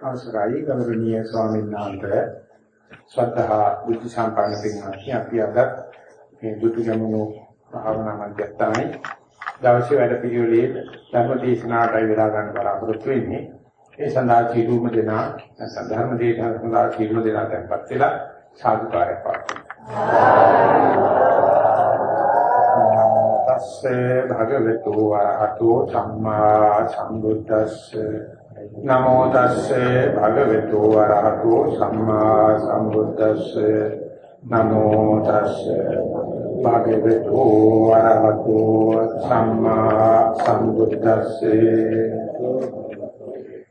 අවසරයි ගෞරවනීය ස්වාමීන් වහන්සේ. ශ්‍රද්ධා බුද්ධ සම්පන්න පින්වත්නි අපි අද මේ දුටු ගමනු භාවනා මධ්‍යස්ථානයේ දවසේ වැඩ පිළිවෙලේ ධර්ම දේශනාවටයි වෙලා ගන්න බලාපොරොත්තු වෙන්නේ. ඒ සඳහා චීරුම දෙනා නැත්නම් ධර්ම දේශනාව සඳහා චීරුම දෙනා tempත් වෙලා සාදුකාරය පාත්‍රයි තස්සේ භගවතු වරහතෝ සම්මා සම්බුද්දස්සේ නමෝ තස්සේ භගවතු වරහතෝ සම්මා සම්බුද්දස්සේ. නමෝ තස්සේ භගවතු වරහතෝ සම්මා සම්බුද්දස්සේ.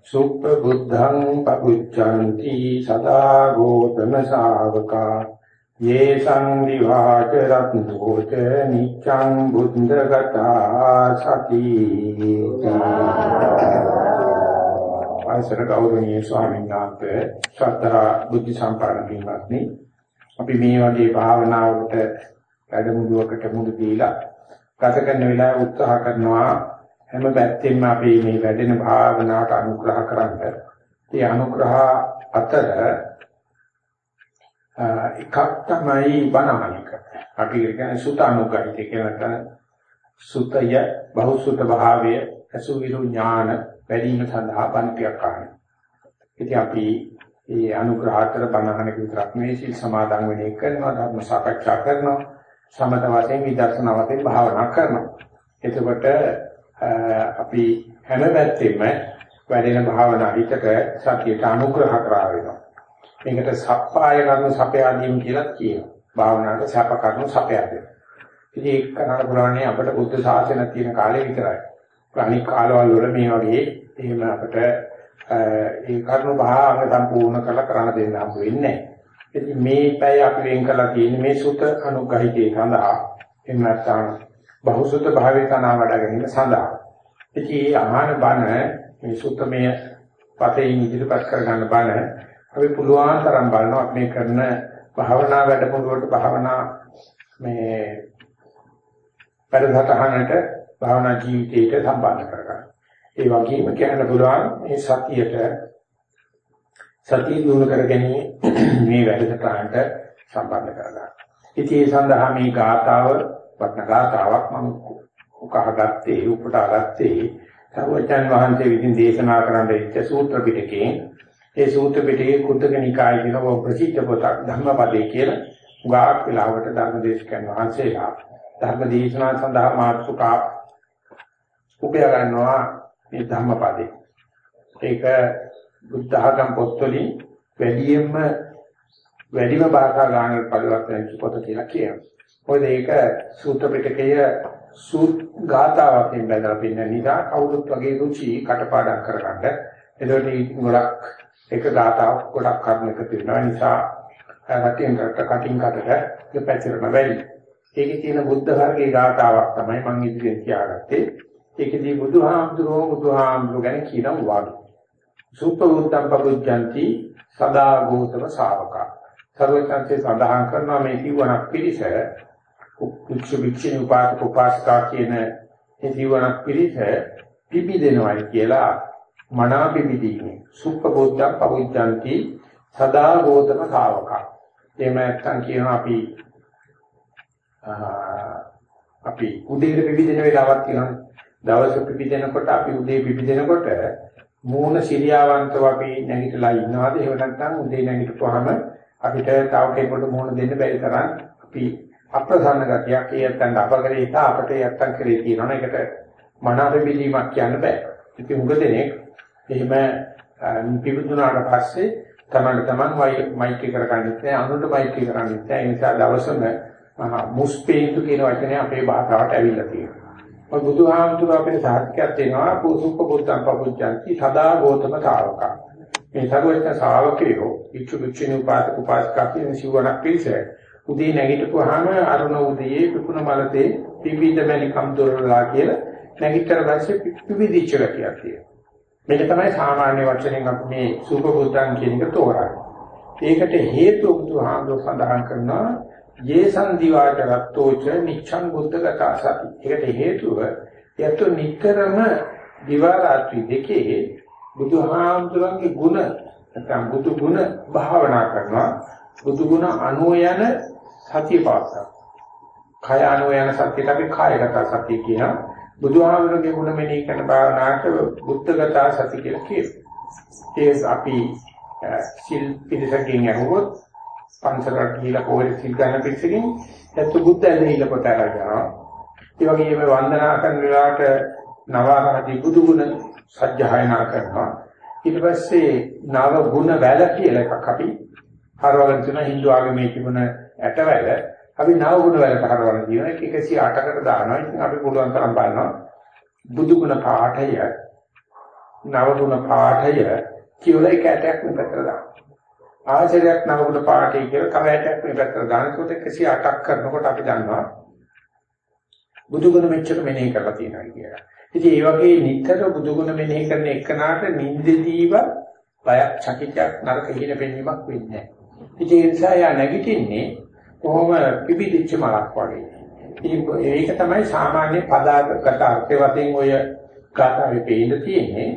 සුප්ප බුද්ධං පබුච්ඡanti සදා ගෝතම ශාවකා. ये සංවිවාච රත්නෝච නිච්ඡං බුද්ධගතා සති. ආසර ගෞරවනීය ස්වාමීන් වහන්සේ ශ්‍රද්ධා බුද්ධ සම්පන්න පින්වත්නි අපි මේ වගේ භාවනාවකට වැඩමුළුවකට මුළු දීලා ගත කරන වෙලාව උත්සාහ කරනවා හැම පැත්තෙම අපි මේ වැඩෙන භාවනාවට අනුග්‍රහ කරන්න. ඒ අනුග්‍රහ අතර එකක් තමයි බණහනික. අපි කියන්නේ සුතානුගහිත කියලා නැත්නම් සුතය බහුසුත භාවය අසුවිරු ඥාන වැඩිම සඳහා බණටියක් අහන. ඉතින් අපි මේ අනුග්‍රහතර බණහනක විතරක් නෙවෙයි සිල් සමාදන් වෙන එක කරනවා ධර්ම සාකච්ඡා කරනවා සමත වශයෙන් විදර්ශනා වශයෙන් භාවනා කරනවා. එතකොට අපි හැම පැත්තෙම වැඩෙන භාවනා හිතක සතියට අනුග්‍රහ කරා වෙනවා. මේකට සප්පාය කර්ම සපයාදීම කියලා කියනවා. භාවනාවට සප කර්ම සපයාදීම. ඉතින් ඒක කරන්න පුළුවන් අපිට බුද්ධ ශාසනය තියෙන කාලේ විතරයි. අනික් කාලවල වල මේ වගේ එහෙම අපිට ඒ කර්ම භාග සම්පූර්ණ කරලා කරන්න දෙන්න හම්බ වෙන්නේ නැහැ. ඉතින් මේ පැය අපි වෙන් කරලා තියෙන්නේ මේ සුත අනුග්‍රහිතේ සඳහා එහෙම නැත්නම් බහුසුත භාවයේ තනවා වඩා ගැනීම සඳහා. ඉතින් ආහන බණ මේ සුතමය පතේ ඉදිරිපත් කර ගන්න බණ අපි පුළුවන් තරම් බලනවා මේ කරන භාවනා වැඩමුළුවට භාවනා මේ පරිසතහනට භාවනා ජීවිතයට සම්බන්ධ කරගන්න. ඒ වගේම කියන්න පුළුවන් මේ සතියට සතිය දිනු කර ගැනීම මේ වැඩසටහනට සම්බන්ධ කරගන්න. ඉතින් ඒ සඳහා මේ ගාතාව වටන ගාතාවක් මම උකහාගත්තේ උපුටාගත්තේ සර්වජන් වහන්සේ විසින් දේශනා කරන්න ඉච්ඡ සූත්‍ර පිටකේ ඒ සූත්‍ර පිටකේ කුද්දක නිකායේ තියෙන ප්‍රසිද්ධ පොතක් ධම්මපදේ කියලා උගාක් වෙලාවට ධර්මදේශකයන් වහන්සේලා ධර්ම දේශනා සඳහා මාතෘකා උපය ගන්නවා මේ ධම්මපදේ. ඒක බුද්ධ ආගම් පොත්වලින් වැඩියෙන්ම වැඩිම භාෂා ගානකට පරිවර්තන වෙච්ච පොත කියලා කියනවා. මොකද ඒක සූත්‍ර පිටකයේ සූත් ගාතාවකින් බෙදලා පින්න නිසා කවුරුත් වගේ රුචි කටපාඩම් කරගන්න. එතකොට ගොඩක් එක ගාතාවක් ගොඩක් කර්ම එකතු වෙනවා නිසා රටින් රට කටින් කටට පැතිරෙන වෙයි. ඒකේ තියෙන බුද්ධ වර්ගයේ ගාතාවක් තමයි මම ඉදිරියෙන් තියාගත්තේ. ඒකදී බුදුහාමුදුරුවෝ බුදුහාමුදුරුවෝ ගැන කියනවා වාගේ. සුප්පවුත්තම් පබුජ්ජಂತಿ සදා ගෝතම ශාවකා. සර්වඥාන්සේ සඳහන් කරනවා මේ කිවණක් පිළිස කුච්ච විච්චින උපාසක උපාසිකා කියන ඒ කිවණක් පිළිස පිබිදෙනවයි කියලා මනාපි විදීනේ සුප්පබෝධං පවිච්ඡanti සදා ගෝතම ශාවකා එහෙම නැත්නම් කියනවා අපි අපි උදේට පිවිදෙන වෙලාවක් තියෙනවා දවස පිවිදෙනකොට අපි උදේ පිවිදෙනකොට මූණ සිරියාවන්තව අපි නැගිටලා ඉන්නවාද? එහෙම නැත්නම් උදේ නැගිටපුවාම අපිට තව කෙනෙකුට මූණ දෙන්න බැරි තරම් අපි අප්‍රසන්න ගතියක් ඒ නැත්නම් අපකරේ එක අපට යත්තන් කරේ තියෙනවා. ඒකට මනාප පිළීමක් කියන්න බෑ. ඉතින් උග දෙනෙක් එහෙම පිවිදුනාට පස්සේ තමන්න තමන් මෛත්‍රී කරගන්නෙත් නැහැ අනුන්ට මෛත්‍රී කරගන්නෙත් නැහැ ඒ නිසා දවසම මුස්පේන්තු කියන වචනේ අපේ භාෂාවට ඇවිල්ලා තියෙනවා. ඔය බුදුහාමුදුරුවෝ අපේ සාහිත්‍යයක් දෙනවා පුසුප්ප බුද්ධං පපුච්චන්ති සදා ගෝතම ශාවකා. මේ සර්වඥ ශාවකයෝ ඉච්ඡු විච්ඡින උපාසක උපාසිකා කියන සිවණක් පිළිස උදේ නැගිටපුවාම අරුණ උදේ පිපුණ මලතේ පිවිද මැලිකම් දොරලා කියලා නැගිටතර පස්සේ පිවිදිච්ච ගතියක් තියෙනවා. මේක තමයි සාමාන්‍ය වචනෙන් අපි මේ සුභබුද්ධං කියන එක තෝරන්නේ. ඒකට හේතු බුදුහාමුදුර සඳහන් කරනවා යේසං දිවාච රත්තෝච නිච්ඡං බුද්ධගතා සති. ඒකට හේතුව යතු නිතරම දිවා රාත්‍රී දෙකේ බුදුහාමුදුරන්ගේ ගුණ නැත්නම් බුදු ගුණ භාවනා කරනවා බුදු ගුණ අනුව යන සතිය පාස්සා. කය අනුව යන සතියට අපි කායගත සතිය කියනවා. බුදුහාමුදුරන්ගේ ගුණ මෙනෙහි කරන භාවනාවට බුද්ධගත සති කියලා කියනවා. ඒ අපි සිල් පිළිසකින් යනකොට පන්සලට ගිහිලා පොරේ සිල් ගන්න පිළිසකින් එතකොට බුද්ධ ඇලහිලා කොට අරගෙනවා. ඒ වගේම වන්දනා කරන වෙලාවට නවාරහදී බුදු ගුණ සජ්ජායනා කරනවා. ඊට පස්සේ නව ගුණ වැල කියලා එකක් අපි හරවගෙන තියෙන Hindu ආගමේ තිබුණ ඇටවැල අපි නව ගුණ වැලට හරවගෙන තියෙනවා. ඒක 108කට දානවා. ඉතින් අපි පුළුවන් තරම් බලනවා බුදු ගුණ පාඨය නව ගුණ පාඨය කියලා එක ඇටයක් මෙතන දානවා. ආචාර්යයක් නව ගුණ පාඨය කියලා තව ඇටයක් මෙතන දානකොට 108ක් කරනකොට අපි දන්නවා බුදු ගුණ මෙච්චර මෙනෙහි කරලා තියෙනවා කියලා. ඉතින් ඒ වගේ නිතර බුදුගුණ මෙනෙහි කරන එකනට නිින්දදීව බයක් චකිතයක් නරක හිණ පෙනීමක් වෙන්නේ නැහැ. ඉතින් ඒ නිසා යා නැගිටින්නේ කොහොම පිපිදිච්ච මලක් වගේ. ඉතින් ඒක තමයි සාමාන්‍ය පදාගත අර්ථ වශයෙන් ඔය කාටාවේ පේන්න තියෙන්නේ.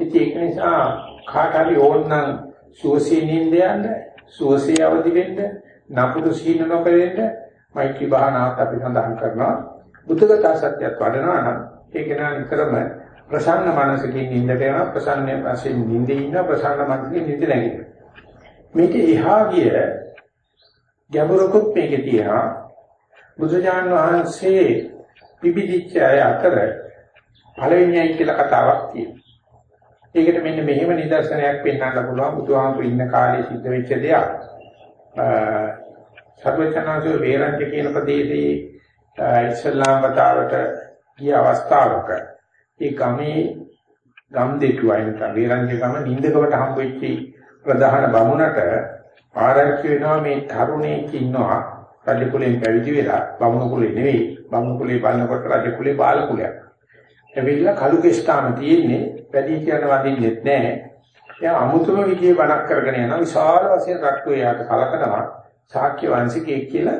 ඉතින් ඒක නිසා කාට හරි ඕනනම් සුවසේ නිින්ද යන්න, සුවසේ අවදි වෙන්න, නපුරු සීන නොකරෙන්න මෛත්‍රී භාවනාවත් අපි සඳහන් කරනවා. බුද්ධගත සත්‍යයක් වඩනවා නම් ඒක නා නිතරම ප්‍රසන්න මනසකින් නිින්දට යනවා ප්‍රසන්න වශයෙන් නිින්දේ ඉන්න ප්‍රසන්න මනසකින් නිින්ද නැගිටිනවා මේක එහා ගිය ගැඹුරකුත් මේකේ තියෙනවා. බුදුජාන් වහන්සේ පිබිදිච්ච අය අතර පළවෙනියයි කියලා කතාවක් තියෙනවා. ඒකට මෙන්න මෙහෙම නිදර්ශනයක් පෙන්වන්න පුළුවන් බුදුහාමුදුරු ඉන්න කාලේ සිද්ධ වෙච්ච දෙයක් සර්වචනාසෝ වේරංජ කියන ප්‍රදේශයේ ඉස්ලාම් වතාවට ගිය අවස්ථාවක ඒ ගමේ ගම් දෙටුවයි නැත්නම් වේරංජ ගම නින්දකවට හම්බෙච්ච ප්‍රධාන බමුණට ආරංචි වෙනවා මේ තරුණයෙක් ඉන්නවා රජ කුලෙන් පැවිදි වෙලා බමුණු කුලේ නෙවෙයි බමුණු කුලේ බලනකොට රජ කුලේ බාල කුලයක්. එවිලා කලු කෙස්තාම තියෙන්නේ වැඩි කියන වදින්නෙත් නැහැ. එයා අමුතුම විදිහේ බණක් කරගෙන යන විශාල වශයෙන් රට්ටු එයාට කලකනවා ශාක්‍ය වංශිකයෙක් කියලා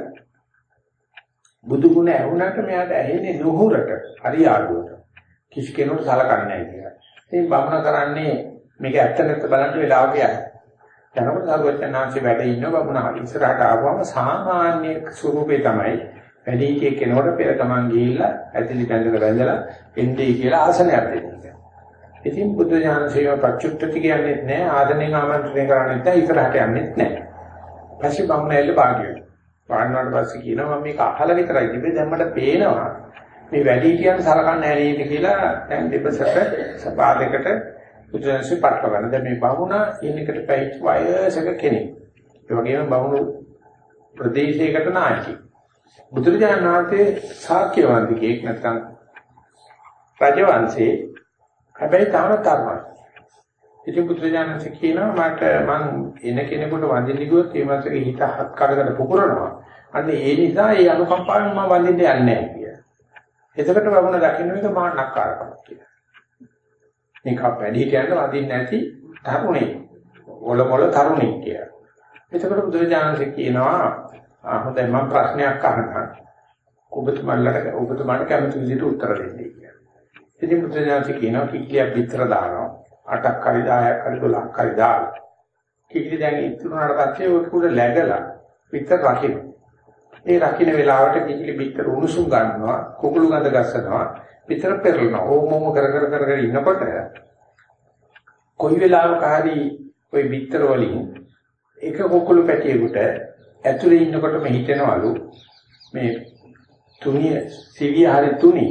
බුදු ගුණ ඇහුණාට මෙයාට ඇහෙන්නේ නුහුරට හරියාඩුවට. කිසි කෙනෙකුට සලකන්නේ නැහැ කියලා. ඉතින් බමුණ කරන්නේ මේක ඇත්ත නැත්ත බලන්න වෙලාවක යනවා. යනකොට සාරවත්නාංශේ වැඩ ඉන්න බමුණ ඉස්සරහට ආවම සාමාන්‍ය ස්වරූපේ තමයි වැඩි කෙනෙකුට පෙර ගමන් ගිහිල්ලා ඇතිලි බැඳලා බැඳලා එන්නේ කියලා ආසනයක් දෙන්නේ. ඉතින් බුද්ධ ඥාන සේව ප්‍රචුට්ටති කියන්නේ නැහැ ආදරණීය ආමන්ත්‍රණය කරන්නේ නැහැ ඉස්සරහට යන්නේ නැහැ. පස්සේ බමුණ ඇල්ල භාග්‍යයි. වාඩිනාට පස්සේ කියනවා මම මේක අහලා විතරයි තිබේ දැන් මට පේනවා මේ වැඩි කියන සලකන්නේ නැහැ නේද කියලා දැන් දෙපසට සපාදයකට බුදුන්සි පටල ගන්න. දැන් මේ බමුණා ඉන්නකට පැහිච්ච වයසක කෙනෙක්. ඒ වගේම බමුණු ප්‍රදේශයකට නායකයෙක්. බුදුරජාණන් වහන්සේ ශාක්‍ය වන්දිකෙක් නැත්නම් රජවංශේ හැබැයි තාම තරමයි. ඉතින් බුදුරජාණන්සේ කියනවා මට මං එන කෙනෙකුට වඳින්න ගියොත් ඒ මාසෙක හිත හත් කරකට පුපුරනවා. අන්න ඒ නිසා ඒ අනුකම්පාවෙන් මම වඳින්න යන්නේ නැහැ කියලා. එතකොට වගුණ දකින්න එක මා නක්කාරකමක් කියලා. මේක වැඩි කියන්න වඳින්න නැති තරුණේ. ඔල මොල තරුණේ කියලා. එතකොට බුදුරජාණන්සේ කියනවා හොඳයි මම ප්‍රශ්නයක් අහන්න. ඔබතුමාලට ඔබතුමාට කැමති විදිහට උත්තර දෙන්න කියලා. ඉතින් බුදුරජාණන්සේ කියනවා කික්කියක් විතර දානවා. 8ක් හරි 10ක් හරි 12ක් හරි දාලා. කිකිලි දැන් ඉතුරුනාට පස්සේ ඔය කුඩ läගලා පිටර රකින්න. ඒ රකින්න වෙලාවට කිකිලි පිටර උණුසුම් ගන්නවා, කුකුළු ගඳ ගස්සනවා, පිටර පෙරලනවා. ඕමම කර කර කර කර ඉන්නකොට කොයි වෙලාවක හරි ওই පිටර වලින් එක කුකුළු පැටියෙකුට ඇතුලේ ඉන්නකොටම හිතෙනවලු මේ තුනිය සිවිය හරි තුනි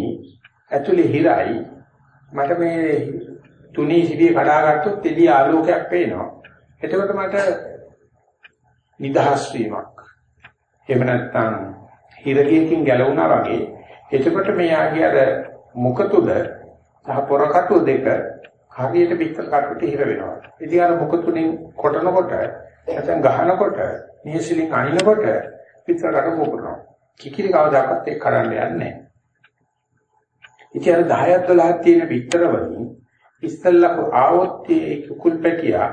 ඇතුලේ හිරයි මට මේ තුනී සිවිය කඩාගත්තොත් එළිය ආලෝකයක් පේනවා. එතකොට මට නිදහස් වීමක්. එහෙම නැත්නම් හිරකයකින් ගැලවුණා වගේ එතකොට මෙයාගේ අර මුඛ තුල සහ පොරකටු දෙක හරියට පිටර කටුට හිර වෙනවා. ඉතින් අර මුඛ තුලින් කොටනකොට නැත්නම් ගහනකොට නියසිලින් අනිනකොට පිටර කට පොපුරනවා. කිකිලි කවදාකවත් ඒක කරන්න යන්නේ නැහැ. ඉතින් අර 10ක් 12ක් තියෙන පිටර වලින් ඉස්සල්ලා ආවොත් ඒ කුකුල් පැටියා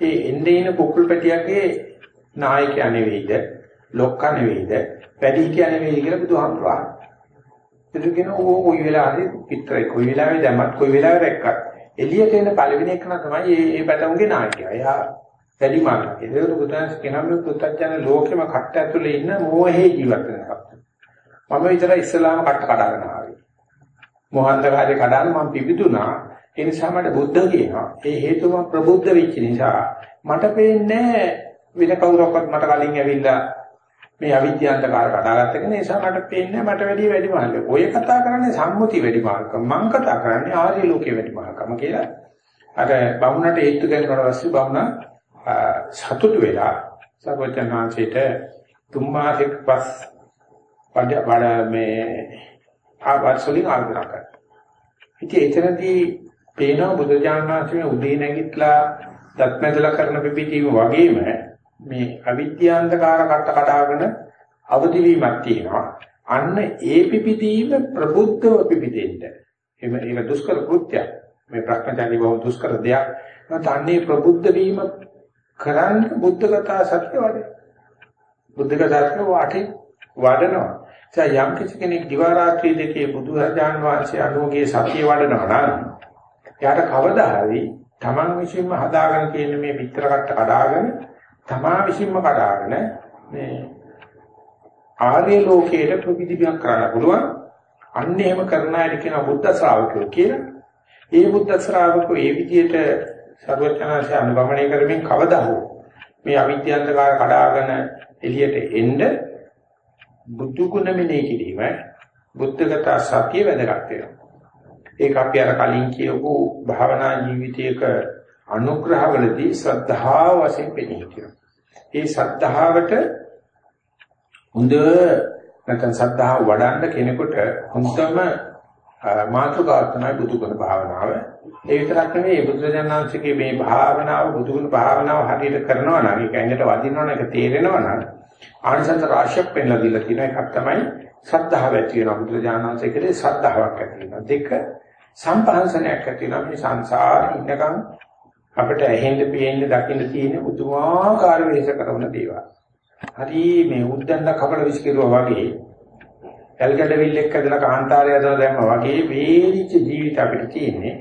ඒ එන්නේ ඉන කුකුල් පැටියාගේ නායකයා නෙවෙයිද ලොක්කා නෙවෙයිද වැඩිහිටියා නෙවෙයි කියලා බුදුහාමුදුරුවෝ. එතකින ඕ කොයි වෙලාවෙ පිටරේ කොයි වෙලාවෙ දැම්මත් කොයි වෙලාවෙ රැක්කත් එළියට එන පළවෙනි එක තමයි මේ මේ පැටවුන්ගේ නායකයා. එයා වැඩි මාර්ගය. ඒක බුදුන්ස් කෙනම පුත්තජන ලෝකෙම කට්ට ඇතුලේ ඉන්න මෝහේ ජීවත් වෙනවා. මම විතර ඉස්ලාම කට්ට කඩාගෙන ආවේ. මොහන්දකාරේ කඩාන මම පිබිදුනා. ඒ නිසා මට බුද්ධ කියනවා. ඒ හේතුව ප්‍රබුද්ධ වෙච්ච නිසා මට පේන්නේ වෙන කවුරක්වත් මට කලින් ඇවිල්ලා මේ අවිද්‍යාන්තකාර කඩාගත්ත කෙනා නිසා මට පේන්නේ මට වැඩි වැඩි මාර්ගය. ඔය කතා කරන්නේ සම්මුති වැඩි මාර්ගය. මම කතා කරන්නේ ආර්ය ලෝකේ වැඩි මාර්ගම කියලා. අර බමුණට හේතු කරනකොට පස්සේ බමුණ සතුටු වෙලා සර්වඥාන්සේට තුන් මාසෙක පස් වඩ මේ ආවර්සලින් ආරම්භ කරා. ඉතින් එතනදී පේනවා බුදුජානක වහන්සේ උදේ නැගිටලා දත්මැදලා කරන පිපිටීම වගේම මේ අවිද්‍යාන්තකාර කට කඩාගෙන අවදි වීමක් තියෙනවා. අන්න ඒ පිපිදීම ප්‍රබුද්ධව පිපිදෙන්න. එහෙම ඒක දුෂ්කර කෘත්‍යයක්. මේ ප්‍රඥාචාරී බව දුෂ්කර දෙයක්. නැත්නම් ප්‍රබුද්ධ වීම කරන්න බුද්ධගතා සත්‍ය වඩේ. බුද්ධගතා සත්‍ය වාටේ වඩනවා. ඒ යම් කිසි කෙනෙක් දිවා රාත්‍රී දෙකේ බුදුරජාන් වහන්සේ අනුගේ සත්‍ය වඩනවා නම් එයාට කවදා හරි Taman විසින්ම හදාගෙන තියෙන මේ පිටර කට්ට කඩාගෙන තමා විසින්ම කඩාගෙන මේ ආර්ය ලෝකයට ප්‍රතිදිබයක් කරන්න පුළුවන්. අන්න එහෙම කරන අය කියන බුද්ධ ශ්‍රාවකයෝ කියලා. ඒ බුද්ධ ශ්‍රාවකෝ ඒ විදිහට සර්වඥාන්සේ අනුගමනය කරමින් කවදා හෝ මේ අවිද්‍යාන්තකාර කඩාගෙන එළියට එන්න බුදු ගුණ මෙනෙහි කිරීම බුද්ධගත සත්‍ය වැදගත් වෙනවා. ඒක අපි අර කලින් කියපු භාවනා ජීවිතයක අනුග්‍රහවලදී ශ්‍රද්ධාව වශයෙන් පෙනී හිටිනවා. ඒ ශ්‍රද්ධාවට හොඳ නැත්නම් ශ්‍රද්ධාව වඩන්න කෙනෙකුට හොඳම මාතෘකාවක් තමයි බුදුගුණ භාවනාව. ඒ විතරක් නෙවෙයි බුදුරජාණන්සේගේ මේ භාවනාව බුදුගුණ භාවනාව හරියට කරනවා නම් ඒක ඇඟට වදිනවා නම් ඒක තේරෙනවා නම් ආනිසංස රාශියක් පෙන්ලා දීලා තියෙන එකක් තමයි ශ්‍රද්ධාව ඇති වෙනවා බුදුරජාණන්සේ කෙරේ ශ්‍රද්ධාවක් ඇති වෙනවා. දෙක සම්පහන්සනයක් ඇති වෙනවා මේ සංසාරේ ඉන්නකම් අපිට ඇහෙන්න පේන්න දකින්න තියෙන උතුමාකාර වෙහෙස කරන දේවල්. හරි මේ උද්දන්න කපල විශ්කිරුවා වගේ ඇල්ගඩවිල්ලෙක් ඇදලා කාන්තාරය ඇදලා දැම්මා වගේ වේලිච්ච ජීවිත අපිට තියෙන්නේ.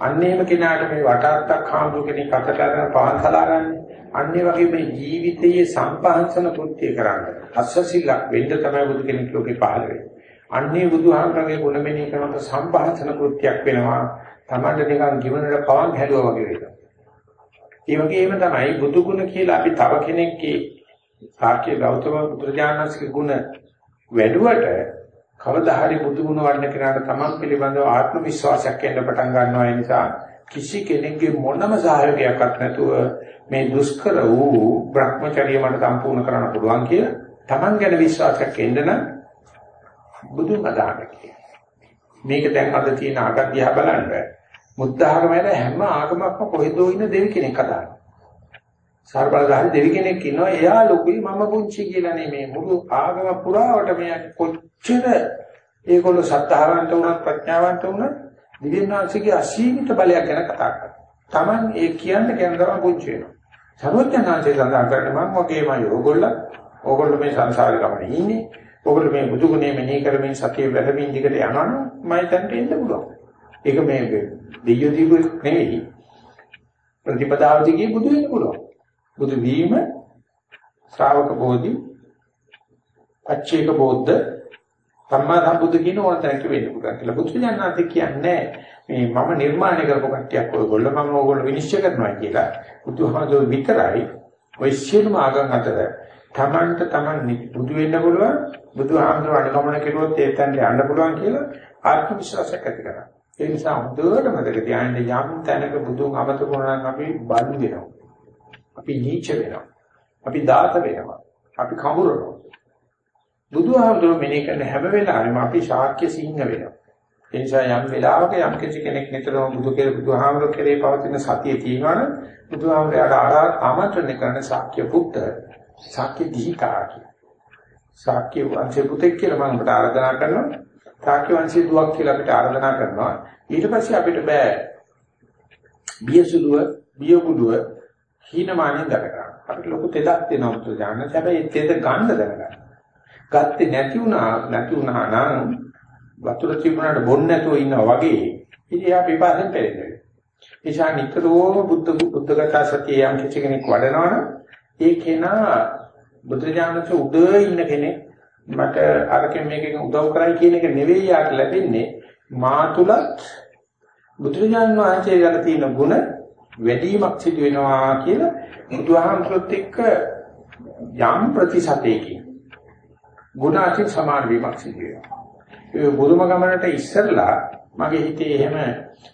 අන්නේම කෙනාට මේ වටාත්තක් හාමුදුර කෙනෙක් අතට අරගෙන පහන්සලා ගන්න. අන්නේ වගේ මේ ජීවිතයේ සම්පහන්සන කෘත්‍ය කරන්න. අස්සසිලක් වෙන්න තමයි බුදු කෙනෙක් ලෝකේ පහළ වෙන්නේ. අන්නේ බුදුහාමරගේ ගුණමෙනී කරනකොට සම්පහන්සන කෘත්‍යයක් වෙනවා. තමන්ට නිකන් ජීවනයේ පවන් හැදුවා වගේ වෙනවා. ඒ වගේම තමයි බුදු ගුණ කියලා අපි තව කෙනෙක්ගේ සාක්‍ය ගෞතම බුදුරජාණන්සේගේ ගුණ වැඩුවට කවදා හරි බුදු ගුණ වඩන කෙනාට තමන් පිළිබඳව ආත්ම විශ්වාසයක් එන්න පටන් ගන්නවා. ඒ නිසා කිසි කෙනෙක්ගේ මොනම සහයෝගයක්වත් නැතුව මේ දුෂ්කර වූ Brahmacharya මට සම්පූර්ණ කරන්න පුළුවන් කියලා තමන් ගැන විශ්වාසයක් එන්න නම් බුදුන් අදහන මේක දැන් අද තියෙන ආගතිය බලන්න. මුද්දාගමල හැම ආගමක්ම කොහෙදෝ ඉන්න දෙවි කෙනෙක් හදාගන්න. සර්බලධාරි දෙවි කෙනෙක් ඉන්නවා එයා ලොකුයි මම පුංචි කියලා නෙමේ මුළු ආගම පුරාවට මෙයා කොච්චර ඒගොල්ලෝ සත්‍තාවන්ත වුණත් ප්‍රඥාවන්ත වුණත් දිව්‍යනාංශිකේ අසීමිත බලයක් ගැන කතා කරනවා. Taman ඒ කියන්න කියන දවස් පුංචි වෙනවා. සර්වඥාන්සේ සඳහන් කරන්නේ මම වගේමයි ඕගොල්ලෝ ඕගොල්ලෝ මේ සංසාරේ ගමනේ ඉන්නේ. ඕගොල්ලෝ මේ බුදු ගුණය මෙනෙහි කරමින් සතිය වැඩමින් දිගට යනවනම් මම තන්ට එන්න පුළුවන්. ඒක මේ දෙයියෝ දීපු නෙවෙයි. ප්‍රතිපදාව දිගේ බුදු වෙන්න පුළුවන්. බුදු වීම ශ්‍රාවක බෝධි අච්චේක බෝධ සම්මා සම්බුද්ධ කියන ඕනතරක වෙන්න පුළුවන් කියලා. බුදු දඥාන්ති කියන්නේ මේ මම නිර්මාණය කරපු කට්ටියක් ඔයගොල්ලෝ මම ඕගොල්ලෝ විනිශ්චය කරනවා කියලා. බුදුහාමුදුරුවෝ විතරයි ඔය සියලුම ආගම් අතර තමන්ට තමන් බුදු වෙන්න පුළුවන් බුදුහාමුදුරුවෝ අනුගමනය කරුවොත් ඒ තැනට යන්න පුළුවන් කියලා ආත්ම විශ්වාසයක් ඇති කරගන්න. ඒ නිසා හොඳට මතක තියාගන්න යම් තැනක බුදුන් අමතක වුණා නම් අපි බඳු වෙනවා. අපි නීච වෙනවා. අපි දාත වෙනවා. අපි කඹරනවා. බුදුහාමුදුරුවෝ මෙනේ කරන හැම වෙලාවෙම අපි ශාක්‍ය සිංහ වෙනවා. ඒ නිසා යම් වෙලාවක යම් කිසි කෙනෙක් නිතරම බුදු කෙරේ බුදුහාමුදුරුවෝ කෙරේ පවතින සතිය තියෙනවනම් බුදුහාමුදුරුවෝ ආමන්ත්‍රණය කරන ශාක්‍ය පුත්‍ර ශාක්‍ය දීකා කිය. ශාක්‍ය වංශේ පුතෙක් කියලා මම ඔබට ආරාධනා කරනවා. තාක්‍ය වංශයේ දුවක් කියලා අපිට ආරාධනා කරනවා. ඊට පස්සේ අපිට බෑ බියසුදුව, බියගුඩුව හීනමානෙන් දක ගන්න. අපිට ලොකු තෙදක් දෙනවා පුතු ඥාන. හැබැයි තෙද ගන්න දැනගන්න. ගත්තේ නැති වුණා නැති වුණා නම් වතුර තිබුණාට බොන්න නැතුව ඉන්නා වගේ ඉතින් එයා පිපාසෙන් පෙරෙන්නේ. නිසා නිතරම බුද්ධ බුද්ධගත සතිය යම් කිසි කෙනෙක් වඩනවනම් ඒ කෙනා බුදුජානක උඩ ඉන්න කෙනෙක් මට අරකින් මේකෙන් උදව් කරයි කියන එක නෙවෙයි යාට ලැබෙන්නේ මා තුලත් බුදුරජාණන් වහන්සේ ළඟ තියෙන ಗುಣ වැඩිමක් සිදු වෙනවා කියලා බුදුහාමුදුරුත් එක්ක යම් ප්‍රතිශතයකින් ගුණ අතින් සමාන වීමක් සිදු වෙනවා. ඒ බුදුම ගමනට ඉස්සරලා මගේ හිතේ එහෙම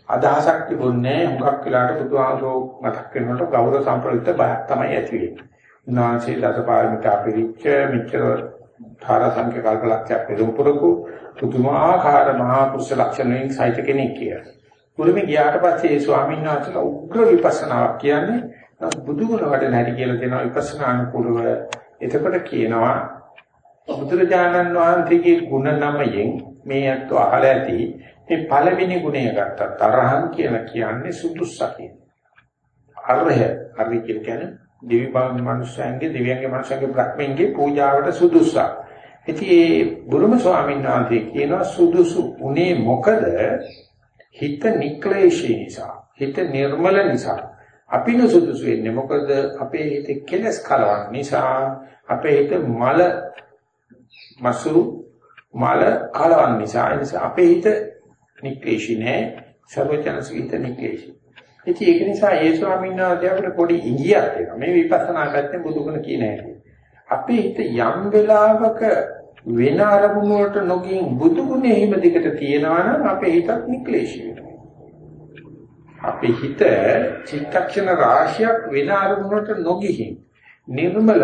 අදහසක් තිබුණේ හුඟක් වෙලාට බුදුහාමුදුරුවෝ මතක් වෙනකොට ගෞරව සම්ප්‍රයුක්ත බයක් තමයි ඇති වෙන්නේ. උන්වහන්සේ දසපාරමිතා පිළිච්ච මිච්ඡර ධාර සංඛ්‍ය කල්පලක්ෂයක් පෙරම්පුරකු පුදුමාකාර මහා පුරුෂ ලක්ෂණයෙන් සහිත කෙනෙක් කියලා. මුලින්ම ගියාට පස්සේ ඒ ස්වාමීන් වහන්සේලා උග්‍ර විපස්සනාවක් කියන්නේ බුදුගුණ වඩ නැති කියලා කියනවා විපස්සනා අනුකූලව. එතකොට කියනවා බුදුරජාණන් වහන්සේගේ ගුණ නමයෙන් මේ අත්ව අහලා ඇති මේ පළවෙනි ගුණය ගත්තා තරහන් කියලා කියන්නේ සුදුස්සා කියන්නේ. අරහය අරහය කියන්නේ දිවි බව මනුෂ්‍යයන්ගේ දිව්‍යංගේ මනුෂ්‍යයන්ගේ බ්‍රහ්මෙන්ගේ පූජාවට සුදුස්සා. ඉතින් ඒ බුදුම ස්වාමීන් වහන්සේ කියනවා සුදුසු උනේ මොකද? හිත නික්ලේශී නිසා, හිත නිර්මල නිසා. අපි නුසුදුසු වෙන්නේ මොකද? අපේ හිත කෙලස් කලවන නිසා, අපේ හිත මල මසුරු මල කලවන නිසා. ඒ නිසා අපේ හිත නික්ලේශී නෑ, සර්වචනසික හිත නික්ලේශී. ඉතින් ඒක නිසා ඒ ස්වාමීන් වහන්සේ අපිට පොඩි ඉඟියක් දෙනවා. මේ විපස්සනා පැත්තෙන් බුදුගුණ කියන හැටි. අපේ හිත යම් වෙලාවක වෙන අරමුණු වලට නොගින් බුදුගුණේ හිම දිකට තියනවා නම් අපේ හිතත් නික්ලේශී වෙනවා. අපේ හිත චිත්තක්ෂණ රාශියක් වෙන අරමුණු වලට නොගිහින් නිර්මලව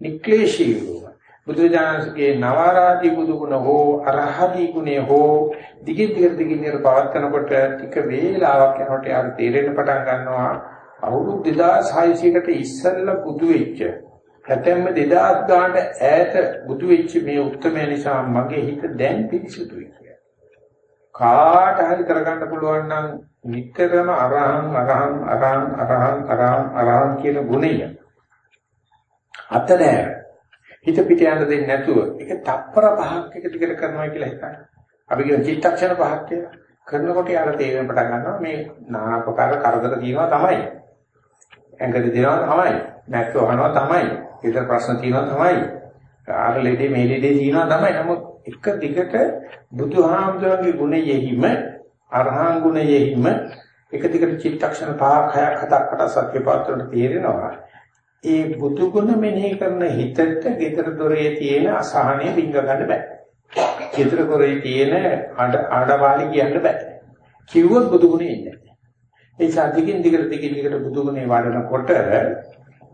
නික්ලේශී වෙනවා. බුදුජානකගේ නවආරාදී බුදුගුණ හෝ අරහදී ගුණය හෝ දිගින් දිගට දිගින් දිගට පවත්නකොට ටික වේලාවක් යනකොට යාර තේරෙන්න පටන් ගන්නවා අවුරුදු 2600කට ඉස්සෙල්ලා බුදු වෙච්ච හැතැම්ම 2000 ගානට ඈත බුදු වෙච්ච මේ උත්තරමය නිසා මගේ හිත දැන් පිරිසුදුයි කියලා. කාට හරි කරගන්න පුළුවන් නම් නිතරම අරහං අරහං අරහං අරහං අරහං අරහං කියන ගුණය අතනෑ හිත පිට යන්න දෙන්නේ නැතුව ඒක තප්පර පහක් එක දිගට කරනවා කියලා හිතන්න. අපි කියන චිත්තක්ෂණ පහක් කියලා. කරනකොට යාර තේරෙන්න පටන් ගන්නවා මේ নানা ප්‍රකාර කරදර තියෙනවා තමයි. ඇඟට දෙනවා තමයි. නැත්නම් අහනවා තමයි. ඊට ප්‍රශ්න තියෙනවා තමයි. ආර ලෙඩේ මේ ලෙඩේ තියෙනවා තමයි. නමුත් එක දිගට බුදුහාමුදුරන්ගේ ගුණයෙහිම අරහං ගුණයෙහිම එක දිගට චිත්තක්ෂණ පහක් හයක් හතක් අට සත්‍ය පාත්‍රට තේරෙනවා. ඒ බුදු ගුණ මෙනෙහි කරන හිතට gedara දොරේ තියෙන අසහනය විඳ ගන්න බෑ. gedara දොරේ තියෙන ආඩපාලි කියන්න බෑ. කිව්වොත් බුදු ගුණේ ඉන්නේ නැහැ. ඒ සාධිකින් දිගට දිගින් දිගට බුදු ගුණේ වඩනකොට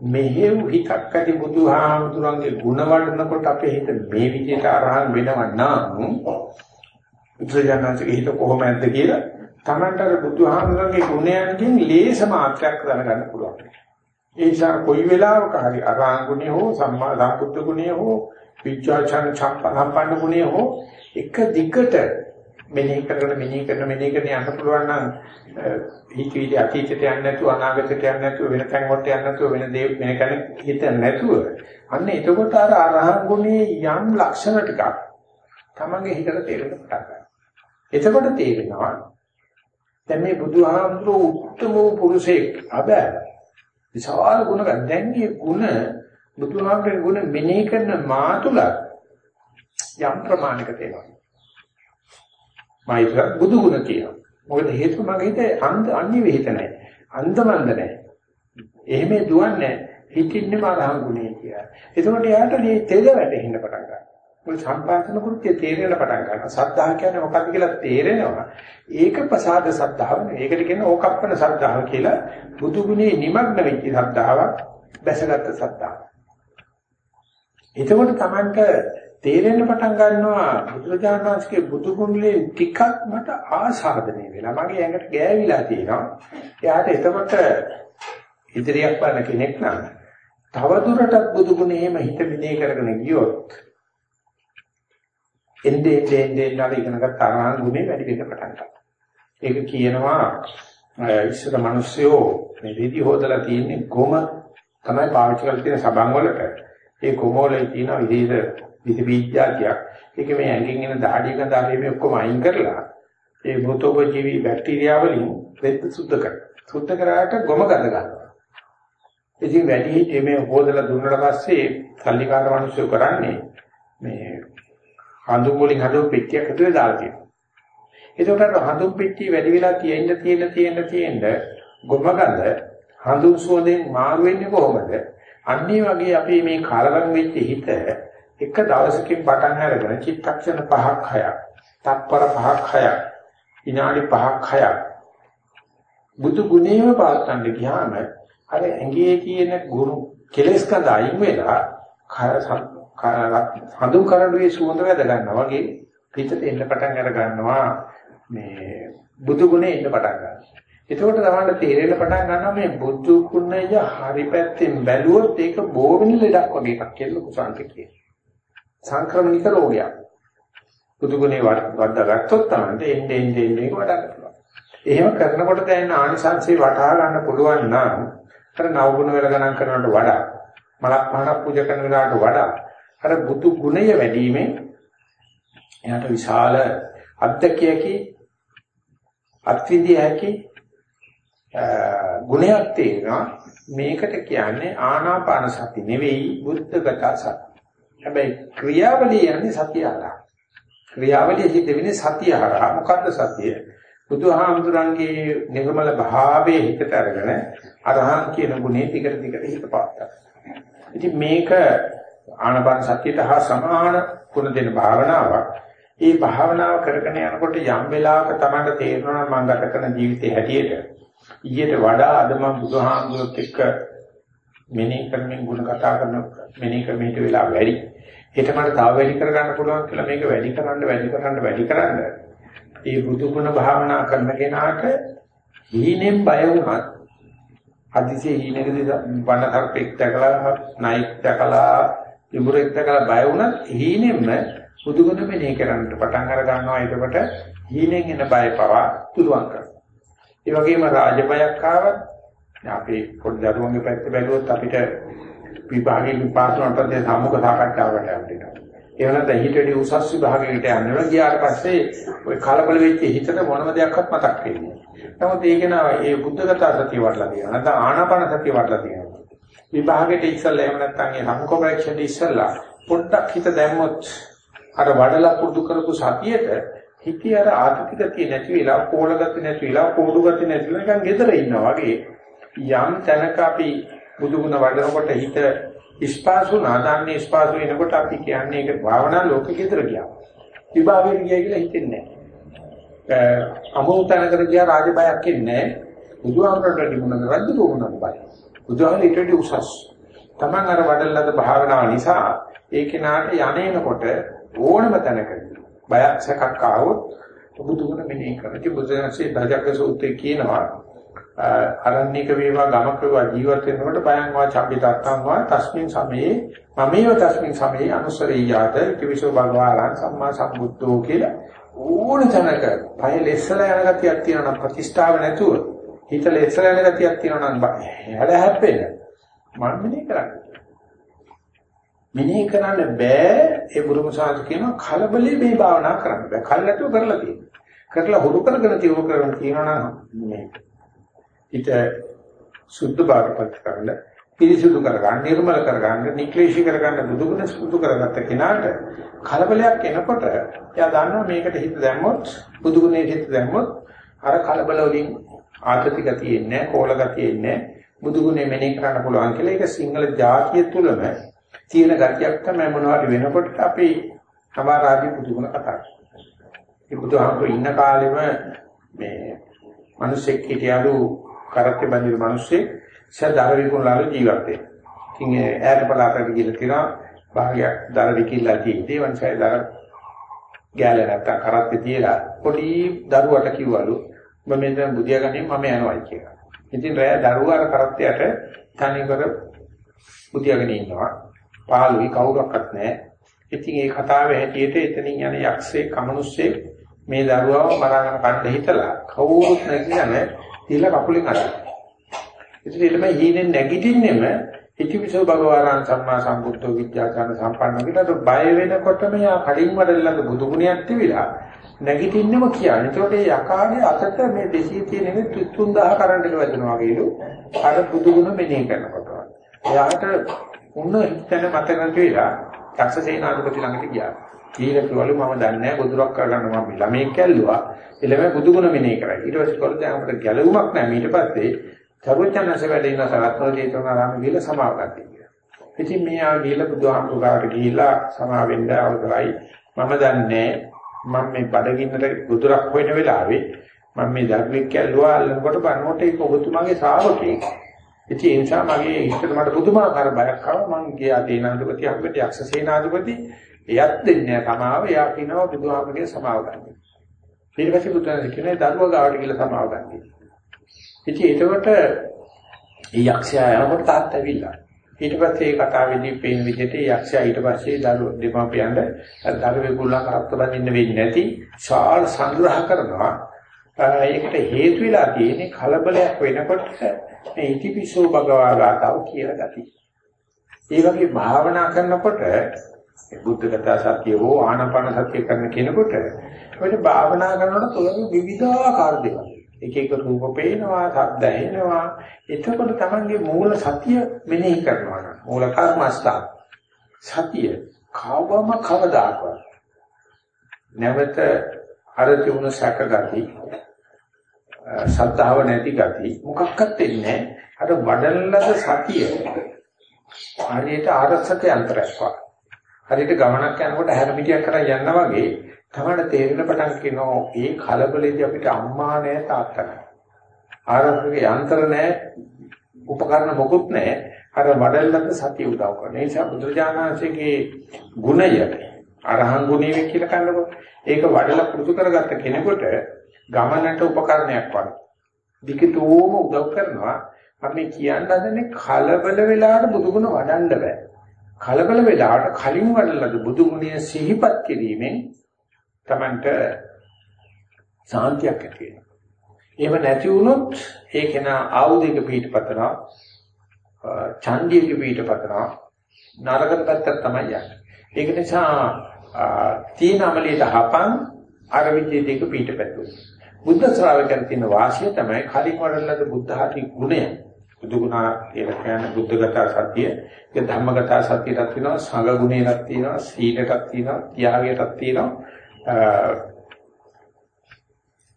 මෙහෙව් හිතක් ඇති බුදුහාමුදුරන්ගේ ගුණ වඩනකොට අපේ හිත මේ විදිහට අරහන් වෙනව නම් උත්සජනන්සේගේ හිත කොහොමද කියලා තමන්ට බුදුහාමුදුරන්ගේ ගුණයන්ගෙන් ලේස මාත්‍රයක් දැනගන්න පුළුවන්. ඒ නිසා කොයි වෙලාවක හරි අරාංගුණේ හෝ සම්මා සම්බුද්ධ ගුණේ හෝ විචාචන සම්පන්න ගුණේ හෝ එක දිගට මෙනෙහි කරගෙන මෙනෙහි කරන මෙනෙහි කරන යන්න පුළුවන් නම් හිතවිලි අතීතයට යන්නේ නැතුව අනාගතයට යන්නේ නැතුව වෙන තැන් වලට යන්නේ නැතුව වෙන දේ වෙන කෙනෙක් හිතන්නේ නැතුව අන්න එතකොට අර අරහං ගුණේ යම් ලක්ෂණ ටිකක් තමන්ගේ හිතට තේරෙන්න පටන් ගන්නවා. එතකොට තේරෙනවා දැන් මේ බුදුහාමුදුරුවෝ උත්තම පුරුෂයෙක් අබෑ විශාල ගුණ ගන්න. දැන් මේ ගුණ බුදුහාමරේ ගුණ මෙනෙහි කරන මා තුල යම් ප්‍රමාණයක තියෙනවා. මයික බුදු ගුණ කියනවා. මොකද හේතුව මගේ හිතේ අන්ධ අන්‍ය විහිත නැහැ. අන්ධමන්ද නැහැ. එහෙම දුවන්නේ හිතින්නේ මාරහන් ගුණේ කියලා. එතකොට යාට මේ තෙද වැටෙන්න පටන් ගන්නවා. මොකද සම්පාදන කෘත්‍ය තේරෙන්න පටන් ගන්නවා. සද්ධා කියන්නේ මොකක්ද කියලා තේරෙනවා. ඒක ප්‍රසාද සද්ධාව නෙවෙයි. ඒකට කියන ඕකප්පන සද්ධාව කියලා බුදු ගුණේ නිමග්න වෙච්ච සද්ධාවක් බැසගත් සද්ධාව. එතකොට Tamanට තේරෙන්න පටන් ගන්නවා බුදුරජාණන් වහන්සේගේ බුදු ගුණලේ ටිකක් මට ආසාදනය වෙලා මගේ ඇඟට ගෑවිලා තියෙනවා. එයාට එතකොට ඉදිරියක් බලන කෙනෙක් නම් තව දුරටත් බුදු ගුණේම හිත විදේ කරගෙන ගියොත් එnde එnde එnde අර ඉගෙනගත් තරහන් ගුණේ වැඩි වෙන්න පටන් ගන්නවා. ඒක කියනවා ඉස්සර මිනිස්සුયો මේ රෙදි හොදලා තියෙන්නේ ගොම තමයි පාවිච්චි කරලා තියෙන සබන් වලට. ඒ ගොම වල තියෙන විදේශ විදි බීජාතියක්. ඒක මේ ඇඟින් එන දහඩිය ගඳ ආවේ මේ ඔක්කොම අයින් කරලා ඒ මෘතෝපජීවි බැක්ටීරියා වලින් රෙද්ද සුද්ධ කරනවා. සුද්ධ කරාට ගොම ගඳ ගන්නවා. ඉතින් වැඩි හිටියේ මේ හොදලා දුන්නට පස්සේ සල්ලිකාර මිනිස්සු කරන්නේ මේ හඳුන් වලින් හදපු පෙට්ටියක් ඇතුලේ දාලා තියෙනවා. ඒකට හඳුන් පෙට්ටිය වැඩි වෙලා තියෙන්න තියෙන්න තියෙන්න තියෙන්න ගොම ගඳ හඳුන් සුවඳෙන් මාරු වෙන්නේ කොහොමද? අන්නේ වගේ අපි මේ කාලවම් වෙච්ච හිත එක දවසකින් පටන් අරගෙන චිත්තක්ෂණ පහක් හයක්, තත්පර පහක් හයක්, විනාඩි පහක් හයක් බුදු ගුණේම පාත්තන්න ගියාම අර ඇඟේ තියෙන ගුරු කෙලස් කඳ අයින් වෙලා හඳුන් කරඬුවේ සුවඳ වැද ගන්නවා වගේ පිටට එන්න පටන් අර ගන්නවා මේ බුදු ගුණේ එන්න පටන් ගන්නවා. එතකොට තමයි තේරෙන්න පටන් ගන්නවා මේ බුදු ගුණය හරි පැත්තෙන් බැලුවොත් ඒක බෝවෙන ලෙඩක් වගේ එකක් කියලා කුසාන්ත කියනවා. සංක්‍රමණික රෝගයක්. බුදු ගුණේ වඩදාගත්තොත් තමයි එන්නේ එන්නේ මේක වඩන්න පුළුවන්. එහෙම කරනකොට දැනෙන ආනිසංසය වටහා ගන්න පුළුවන් නම් අර නවගුණ වල ගණන් කරනවට වඩා මලක් පහනක් පූජා කරන වෙලාවට වඩා අර බුදු ගුණය වැඩිමෙන් එයාට විශාල අත්දැකියකි අත්විදියකි ගුණයක් තියෙනවා මේකට කියන්නේ ආනාපාන සති නෙවෙයි බුද්ධගත සති. හැබැයි ක්‍රියාවලිය යන්නේ සතිය හරහා. ක්‍රියාවලිය සිද්ධ වෙන්නේ සතිය හරහා. මොකද්ද සතිය? බුදුහාමුදුරන්ගේ නිර්මල භාවයේ හිතට අරගෙන අරහන් කියන ගුණේ ටිකට ටිකට හිත පාත්තා. ඉතින් මේක ආනපාන සතියට හා සමාන ගුණ දෙන භාවනාවක්. මේ භාවනාව කරගෙන යනකොට යම් වෙලාවක තමයි තේරෙනවා මම ගත කරන ජීවිතේ හැටියට ඊට වඩා අද මම බුදුහාමුදුරුත් එක්ක මෙනෙහි කරමින් ගුණ කතා කරන මෙනෙහි කරමිට වෙලා වැඩි. ඒකට මට තව වැඩි කරගන්න පුළුවන් කියලා මේක වැඩි කරන්න වැඩි කරන්න වැඩි කරන්න. ඒ බුදු ගුණ භාවනා කරන කෙනාට හීනෙන් බය වුණත් අදිසේ හීනෙකදී වණ කරපෙක් දැකලා නයික් දැකලා ඉඹුරෙක් දැකලා බය වුණත් හීනෙන්ම බුදුගුණ මෙනෙහි කරන්න පටන් අර ගන්නවා එතකොට හීනෙන් එන බය පවා තුරුවන් කරනවා. ඒ වගේම රාජබයක් ආවත් අපි පොඩි දරුවන්ගේ පැත්ත බැලුවොත් අපිට විභාගයෙන් පාස් වුණාට පස්සේ සම්මුඛ සාකච්ඡාවකට යන්න එහෙම නැත්නම් හිතේදී උසස් විභාගයකට යනවා ගියාට පස්සේ ওই කලබල වෙච්ච හිතට මොනම දෙයක්වත් මතක් වෙන්නේ නැහැ. නමුත් ඒක නා ඒ බුද්ධගත සතිය වඩලා තියෙනවා. නැත්නම් ආනාපාන සතිය වඩලා තියෙනවා. විභාගෙට ඉස්සල්ලා එහෙම නැත්නම් ඒ සම්කෝපරේක්ෂණ ඉස්සල්ලා පොඩ්ඩක් හිත දැම්මොත් අර වඩලා පුරුදු කරපු සතියට හිතේ අර ආතති ගතිය නැති වෙලා කෝල ගතිය නැති වෙලා කෝඩු ගතිය නැති වෙලා නිකන් gedara ඉන්නවා වගේ යම් තැනක අපි බුදුගුණ වඩනකොට හිත ස්පාසු නාදාන්නේ ස්පාසු වෙනකොට අපි කියන්නේ ඒක භාවනා ලෝකෙ gedara ගියා. විභාගෙට ගියා කියලා හිතෙන්නේ නැහැ. අමෝතනකට ගියා රාජබයක් ඉන්නේ නැහැ. බුදුහාමරට දිනුන රජු දුමුණක් බයි. බුදුහාමර ඊටදී උසස්. Taman අර වඩලද භාවනාව නිසා ඒ කෙනාට යන්නේනකොට ඕනම තැනකදී බයක් සැකක් ආවොත් බුදුගුණ මෙනෙහි කරලා ඉතින් බුදුරජාණන්සේ දජක සූත්‍රයේ කියනවා අරණ්‍යක වේවා ගමක වේවා ජීවත් වෙනකොට බයං වා චම්බිතත්තං වා තස්මින් සමයේ මමේව තස්මින් සමයේ අනුසරියාත කිවිසෝ භගවාලං සම්මා සම්බුද්ධෝ කියලා ඕන තැනක පය ලෙස්සලා යන ගතියක් තියෙනවා නම් ප්‍රතිෂ්ඨාව නැතුව හිත ලෙස්සලා යන ගතියක් තියෙනවා නම් හැල හැප්පෙන්න මම මෙනෙහි කරන්නේ මෙනෙහි කරන්න බෑ ඒ බුදුම සාධු කියන කලබලේ මේ භාවනා කරන්න බෑ. කල් නැතුව කරලා තියෙනවා. කරලා හුරු කරගෙන තියුණු කරගෙන කියනවා නම් මේ ඊට සුද්ධ බාරපත් කරන්න පිරිසුදු කරගන්න නිර්මල කරගන්න නික්ලේශී කරගන්න බුදුගුණ සුදු කරගත්ත කෙනාට කලබලයක් එනකොට එයා දන්නවා මේකට හිත දැම්මොත් බුදුගුණේ හිත දැම්මොත් අර කලබල වලින් ආතති ගතිය එන්නේ නැහැ කෝල ගතිය එන්නේ නැහැ බුදුගුණේ මෙනෙහි කරන්න පුළුවන් කියලා ඒක සිංහල ජාතිය තුලම තියෙන ගතියක් තමයි මොනවද වෙනකොට අපි සමාරාදී බුදුගුණ කතා කරන්නේ. ඒ බුදුහාමුදුරු ඉන්න කාලෙම මේ මිනිස්සෙක් හිටියලු කරත්තේ බඳින මිනිස්සෙක් සදර විකුණලාලු ජීවත් වෙනවා. ඉතින් ඈත පළාතට ගිහලා තියෙනවා භාගයක් දර විකිලා තියෙන්නේ වන්සයි දර ගෑල නැත්තම් කරත්තේ තියලා පොඩි දරුවට කිව්වලු මම මෙතන බුදියා ගන්නේ මම යනවායි කියලා. ඉතින් රෑ දරුවා අර කරත්තයට තනිකර බුදියාගෙන ඉන්නවා. පාළුයි කවුරක්වත් නැහැ. ඉතින් ඒ කතාවේ හැටියට එතනින් යන යක්ෂයෙක් කමනුස්සයෙක් මේ දරුවව මරාගෙන කන්න හිතලා කවුරුත් නැතිනම් තියල කකුලෙන් අරගෙන. ඉතින් ඊළම හීනෙන් නැගිටින්නෙම ඉතිවිසෝ භගවාරං සම්මා සම්බුද්ධෝ විද්‍යාචාර සම්පන්න කියලා බය වෙනකොටම යා කඩින් වඩලඟ බුදු ගුණයක් තිබිලා නැගිටින්නම කියන්නේ. ඒකට ඒ යකාගේ අතට මේ 200 තියෙන එක 3000 කරන්ට් එක වැදෙනවා වගේලු. අර බුදු ගුණ මෙනෙහි කරනකොට. එයාට උන්න හිතන මතක නැති වෙලා යක්ෂසේනාධිපති ළඟට ගියා. කීලා කිව්වලු මම දන්නේ නැහැ බුදුරක් කරගන්න මම ළමෙක් කැල්ලුවා. එළම බුදු ගුණ මෙනෙහි කරා. ඊට පස්සේ කොල්ල දැන් අපිට ගැලවුමක් නැහැ. ඊට පස්සේ සර්වඥාන්සේ වැඩ ඉන්න සරත්වල ජේතවනාරාම ගිහලා සමාව ගත්තා කියලා. ඉතින් මෙයා ගිහලා බුදුහාමුදුරාට ගිහිලා සමාව වෙන්න අවසරයි. මම දන්නේ මම මේ බඩගින්නට බුදුරක් හොයන වෙලාවේ මම මේ ධර්මික කැල්ලුවා අල්ලනකොට බලනකොට ඒක ඔබතුමාගේ ශ්‍රාවකෙක්. ඉතින් ඒ නිසා මගේ ඉස්සර මට පුදුමාකාර බයක් ආවා. මං ගියා තේනාධිපති අපිට යක්ෂ සේනාධිපති එයත් දෙන්නේ සමාව. එයා කියනවා බුදුහාමගේ සමාව ගන්න. ඊට පස්සේ බුදුන් කියන්නේ දරුවා ගාවට ගිහලා සමාව ගන්න. ඉතින් ඒකට ඒ යක්ෂයා යනකොට තාත්තා ඇවිල්ලා. ඊට පස්සේ ඒ කතාවේදී පේන විදිහට යක්ෂයා ඊට පස්සේ දරුවෝ දෙමාපියන්ට දරුවේ කුල්ලා කරත්ත බඳින්න වෙන්නේ නැති ශාල සංග්‍රහ කරනවා. ඒකට හේතු වෙලා තියෙන්නේ කලබලයක් වෙනකොට මේ ඉතිපිසෝ භගවා ගාතාව කියලා ගති. ඒ වගේ භාවනා කරනකොට බුද්ධගත සත්‍ය හෝ ආනාපාන සත්‍ය කරන කෙනෙකුට ඔය භාවනා කරනකොට තුලම විවිධාකාර දේවල්. එක එක රූප පේනවා, ශබ්ද ඇහෙනවා. එතකොට තමන්ගේ මූල සතිය මෙනෙහි කරනවා නම් මූල කර්මස්ථාන. සතිය කවවම කවදාකවත් නැවත අර තිබුණ සැකගති ශ්‍රද්ධාව නැති ගති මොකක්වත් දෙන්නේ අර වඩලලද සතිය හරියට ආරක්ෂක යන්ත්‍රයක් වගේ හරියට ගමනක් යනකොට හැරමිටියක් කරන් යනවා වගේ තමයි තේරෙන පටන් කියනවා ඒ කලබලෙදී අපිට අම්මා නැහැ තාත්තා නැහැ ආරක්ෂක යන්ත්‍ර නැහැ උපකරණ මොකුත් නැහැ අර වඩලලද සතිය උදව් කරන නිසා බුදුජානනාංශයේ ගුණය අරහන් ගුණය කියලා කන්නකො ඒක වඩලා පුරුදු කරගත්ත කෙනෙකුට ගමනට උපකරණයක් වගේ. විකිතෝම උදව් කරනවා. අපි කියන්න හදන්නේ කලබල වෙලාවට බුදුගුණ වඩන්න බෑ. කලබල වෙලාවට කලින් වඩලද බුදුගුණය සිහිපත් කිරීමෙන් Tamanට සාන්තියක් ඇති වෙනවා. එහෙම නැති වුණොත් ඒක නා ආයුධයක පිටපතනවා ඡන්දියක පිටපතනවා නරක පැත්තට තමයි යන්නේ. ඒක නිසා තීන අමලියට හපන් අර විදිහට ඒක පිටපැතුවා. බුද්ධ ශ්‍රාවකයන් තියෙන වාසිය තමයි කලින් වඩලද බුද්ධ ආදී ගුණය. බුදු ගුණ කියලා කියන්නේ බුද්ධගත සත්‍ය, ඒ ධම්මගත සත්‍යයක් තියෙනවා, සංඝ ගුණයක් තියෙනවා, සීලයක් තියෙනවා, ත්‍යාගයක් තියෙනවා.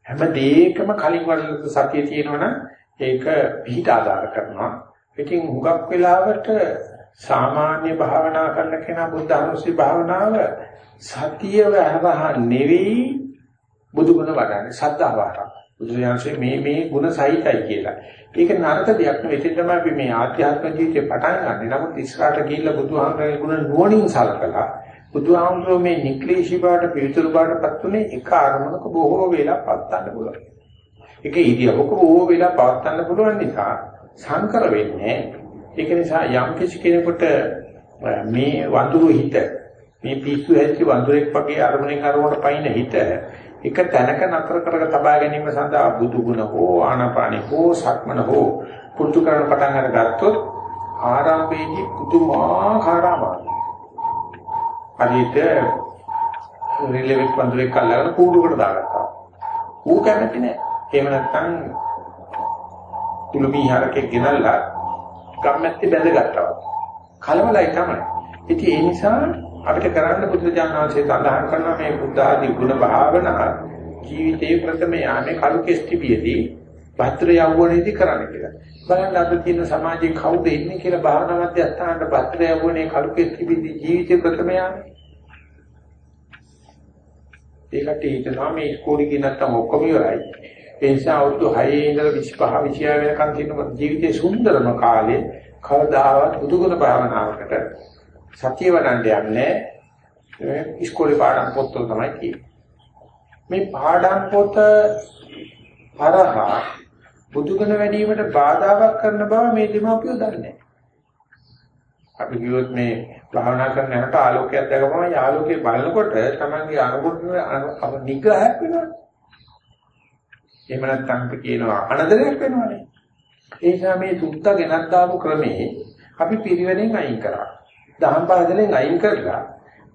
හැම දෙයකම කලින් වඩලද සත්‍ය තියෙනවනම් ඒක පිහිට ආදාර කරනවා. ඉතින් හුඟක් වෙලාවට සාමාන්‍ය භාවනා කරන කෙනා බුද්ධ අනුස්සී භාවනාව සතිය වහවහ නෙවෙයි බුදුගුණ වඩන්නේ සද්ධා වාරා. බුදුරජාණන්සේ මේ මේ ගුණ සහිතයි කියලා. ඒක නරක දෙයක් නෙවෙයි. ඒක තමයි අපි මේ ආධ්‍යාත්මික ජීවිතේ පටන් ගන්න. නමුත් ඉස්සරහට ගිහිල්ලා බුදුහාමරගේ ගුණ නුවණින් සලකලා බුදුහාමරෝ මේ නික්ලේශී බවට පිළිතුරු බවටපත් උනේ එක අරමුණක බොහෝ වෙලා පවත්වන්න පුළුවන්. ඒක ඉදියවක බොහෝ වෙලා පවත්වන්න පුළුවන් නිසා සංකර වෙන්නේ. ඒක නිසා යම් කිසි කෙනෙකුට මේ වඳුරු හිත මේ පිස්සු හැච්චි වඳුරෙක් වගේ අරමුණෙන් අරමුණට පයින් හිත එක තැනක නතර කරග තබා ගැනීම සඳහා බුදු ගුණ හෝ ආනාපානි හෝ සක්මන හෝ පුරුදු කරන පටන් අරගත්තොත් ආරම්භයේදී පුදුමාකාර අමාරුයි. හරියට රිලෙවික් පන්දුරේ කල්ලාගෙන කූඩුවකට දාගත්තා. ඌ කැමති නෑ. එහෙම නැත්නම් තුළුමී හරකෙක් ගෙනල්ලා ගම්මැත්තේ බැඳගත්තා. කලබලයි තමයි. ඉතින් ඒ නිසා අපිට කරන්න බුදුජානනාංශය සඳහන් කරන මේ බුද්ධ ආදී ගුණ භාවනා ජීවිතේ ප්‍රථම යාමේ කලු කෙස්ටිබියදී භද්‍ර යවුණේදී කරන්න කියලා. බලන්න අද තියෙන සමාජයේ කවුද ඉන්නේ කියලා භාවනා මධ්‍යස්ථානට භද්‍ර යවුණේ කලු කෙස්ටිබියදී ජීවිතේ ප්‍රථම යාමේ. ඒකට හිතනවා මේ ඉස්කෝලේ ගිය නැත්තම් ඔක්කොම ඉවරයි. ඒ නිසා අවුරුදු 6 ඉඳලා 25 26 වෙනකන් තියෙන ජීවිතේ සුන්දරම කාලේ කවදාවත් බුදුගුණ භාවනාවකට සතිය වඩන්න යන්නේ ඉස්කෝලේ පාඩම් පොත්වල තමයි තියෙන්නේ. මේ පාඩම් පොත හරහා බුදුගුණ වැඩිවීමට බාධාවක් කරන බව මේ දෙමාපියෝ දන්නේ නැහැ. අපි කිව්වොත් මේ භාවනා කරන යනට ආලෝකයක් දැකපම ආලෝකේ බලනකොට තමන්ගේ අනුගුණ නිග්‍රහයක් වෙනවා. එහෙම නැත්නම් අපි කියනවා අනදරයක් වෙනවානේ. ඒ නිසා මේ තුත්ත ගෙනත් දාපු ක්‍රමේ අපි පිරිවෙනෙන් අයින් කරා. දහම් පාදලෙන් අයින් කරලා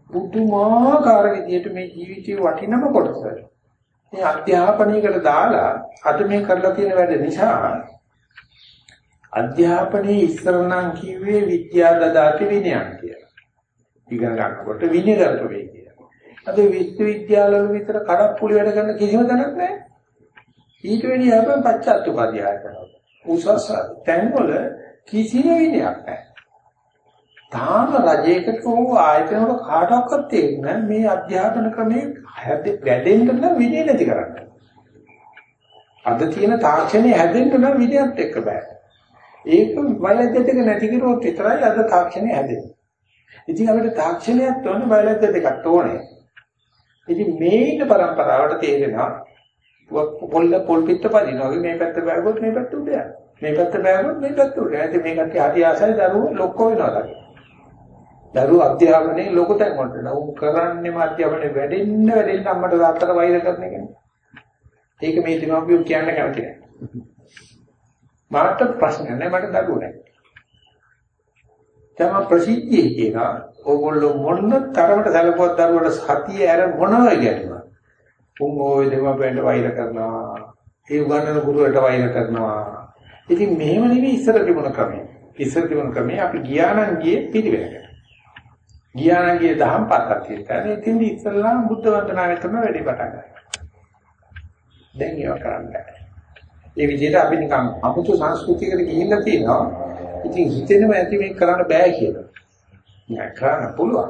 පුදුමාකාර විදියට මේ ජීවිතයේ වටිනම කොටස මේ අධ්‍යාපනයකට දාලා අද මේ කරලා තියෙන වැඩ නිසා අධ්‍යාපනයේ ඉස්සර නම් කිව්වේ විද්‍යා දදාති විනයන් කියලා. ඉගෙන ගන්නකොට විනයගත වෙයි කියලා. අද විශ්වවිද්‍යාලවල විතර කඩප්පුලි වැඩ කරන කිසිම තැනක් නැහැ. ඊට වෙඩි හැබැයි පච්චාත්තුපාධ්‍යාය කරනවා. උසස් තැන්වල කිසිම විනයක් නැහැ. තාම රජයකට හෝ ආයතනවල කාටවත් තේරෙන්නේ මේ අධ්‍යාපන ක්‍රමයේ වැඩෙන්න නම් විනය නැති කරන්න. අද තියෙන තාක්ෂණය හැදෙන්න නම් විනයත් එක්ක බෑ. ඒක බයලජ්‍ය දෙක නැති කරොත් විතරයි අද තාක්ෂණය හැදෙන්නේ. ඉතින් අපිට තාක්ෂණයක් තෝරන බයලජ්‍ය දෙකක් ඕනේ. ඉතින් මේක પરම්පරාවට තේරෙනවා පොල් පොල් පිට පදිනවා වගේ මේ පැත්ත බෑගොත් මේ පැත්ත උඩ යනවා. මේ පැත්ත බෑගොත් මේ පැත්ත උඩ යනවා. ඉතින් මේකට හරි ආසයි දරුවෝ ලොක්කෝ වෙනවා තමයි. දරුවෝ අධ්‍යාපනයේ ලොකු තැන් වලට නවුම් කරන්නේම අධ්‍යාපනයේ වැඩෙන්න වැඩෙන්න අම්මට තාත්තට වෛර කරන එකනේ. ඒක මේ දෙමාපියෝ කියන්න කැමති නැහැ. මාට ප්‍රශ්න නැහැ මට දරුවෝ නැහැ. තම ප්‍රසිද්ධියේ කියන ඕගොල්ලෝ මොන තරමට සැලකුවත් දරුවට සතිය ඇර මොනවද කියනවා. උන් ওই දෙමාපියන්ට වෛර කරනවා. ඒ උගන්වන ගුරුවරට වෛර කරනවා. ඉතින් මෙහෙම නෙවෙයි ඉස්සර තිබුණ ක්‍රමය. ඉස්සර තිබුණ ක්‍රමය අපි ගියා නම් ගියේ පිළිවෙලකට. ගියානගේ දහම් පාතක් තියෙනවා. ඉතින් ඉස්සල්ලාම බුද්ධ වන්දනාව කරන වැඩි පටන් ගන්නවා. දැන් ඒව කරන්නේ ඒ විදිහට අපි නිකන් අමුතු සංස්කෘතියකට ගිහිල්ලා තියෙනවා. ඉතින් හිතෙනම ඇති මේක කරන්න බෑ කියලා. නෑ කරන්න පුළුවන්.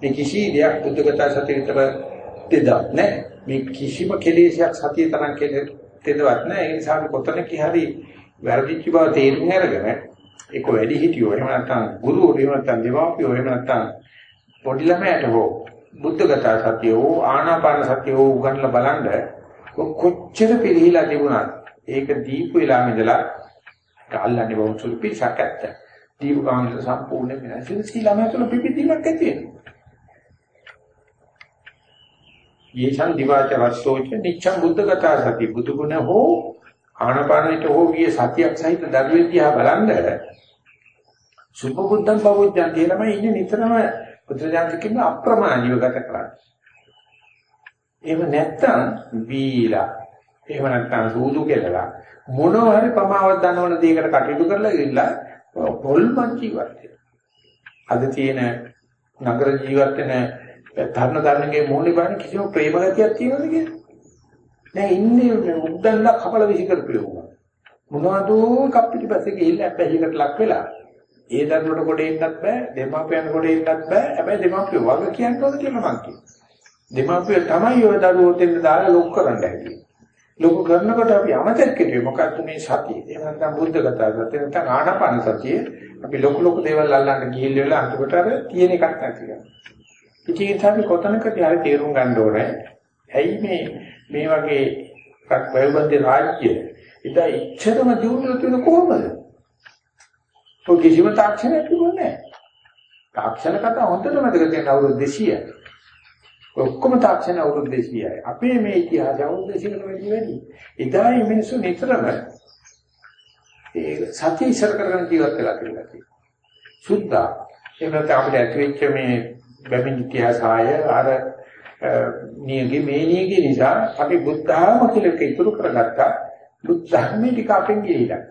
මේ කිසි දෙයක් බුද්ධගත සතිය විතර දෙදක් නෑ. මේ කිසිම කෙලෙසයක් සතිය තරම් කෙලෙස් දෙදවත් නෑ. ඒ නිසා අපි කොතනක හරි වැරදිච්ච බව තේරුම් අරගෙන ඒක වැඩි හිටියෝ. එහෙම නැත්නම් ගුරුවරු එහෙම නැත්නම් දෙමාපියෝ එහෙම නැත්නම් පොඩි ළමයට හෝ බුද්ධගත සතිය හෝ ආනාපාන සතිය හෝ උගන්ලා බලන්න කොච්චර පිළිහිලා තිබුණාද ඒක දීපු වෙලාවෙ ඉඳලා ගල්ලන්නේ වුන් සුළු පිටසක් ඇත්ත. දීපු කාමල සම්පූර්ණ වෙනස් ඉතින් ළමයා තුළ පිපිදීමක් ඇති වෙනවා. යේෂන් දිවාච වස්සෝච නිච්ඡං බුද්ධගත සති. බුදුගුණ හෝ ආනපානිට හෝ ගිය සතියක් සහිත දරුවෙක් දිහා බලන්න සුපබුද්ධං පවුද්දන් කියලාම ඉන්නේ නිතරම බුදුරජාණන් කියන අප්‍රමාණීව ගත කරන්නේ. එහෙම නැත්තම් වීලා එහෙම නැත්තම් සූදු කෙලලා මොනවා හරි ප්‍රමාවක් දනවන දෙයකට කටයුතු කරලා ඉilla පොල්මන් ජීවත් අද තියෙන නගර ජීවත් වෙන ධර්ම ධර්මයේ මූලික බාන කිසිම ප්‍රේම ගතියක් තියෙනවද කියලා? දැන් ඉන්නේ උද්දන්න කපල විසි කරපියුවා. මොනවද කප්පිටිපස්සේ ගිහිල්ලා අපැහිකට ලක් වෙලා. ඒ දරුවට කොට එන්නත් බෑ දෙමාපියන් කොට එන්නත් බෑ. හැබැයි දෙමාපියෝ වග කියන්න ඕන කියලා මං කියනවා. දෙමාපියෝ තමයි ඔය දරුවෝ දෙන්න දාලා ලොක් කරන්න හැදී ලොක් කරනකොට අපි අමතක කෙරුවේ මොකක්ද මේ සතිය? එහෙම නැත්නම් බුද්ධගත සතිය නැත්නම් ආනාපාන සතිය. අපි ලොකු ලොකු දේවල් අල්ලන්න ගිහිල් වෙලා අන්තිමට අර තියෙන එකක් නැති වෙනවා. ඉතින් අපි කොතනකදී හරි තේරුම් ගන්න ඕනේ. ඇයි මේ මේ වගේ වයෝබන්ද රාජ්‍ය ඉතින් ඉච්ඡරම දියුණුව තියෙන කොහොමද ඔය කිසිම තාක්ෂණයක් තිබුණේ නැහැ. තාක්ෂණ කතා හොඳට මතක තියෙන අවුරුදු 200යි. ඔක්කොම තාක්ෂණ අවුරුදු 200යි. අපේ මේ ඉතිහාසය අවුරුදු 200කට වැඩි වැඩි. එදායි මිනිස්සු නිතරම ඒ සත්‍ය ඉස්සර කරගෙන ජීවත් වෙලා තියෙනවා. සුද්ධා එහෙම අපිට ඇතිවෙච්ච මේ බැමින් ඉතිහාසය අර නියගේ මේ නියගේ නිසා අපි බුද්ධ ධර්ම කියලා ඉතුරු කරගත්තා. බුද්ධ ධර්මයේ ටික අපෙන් ගිහිලා.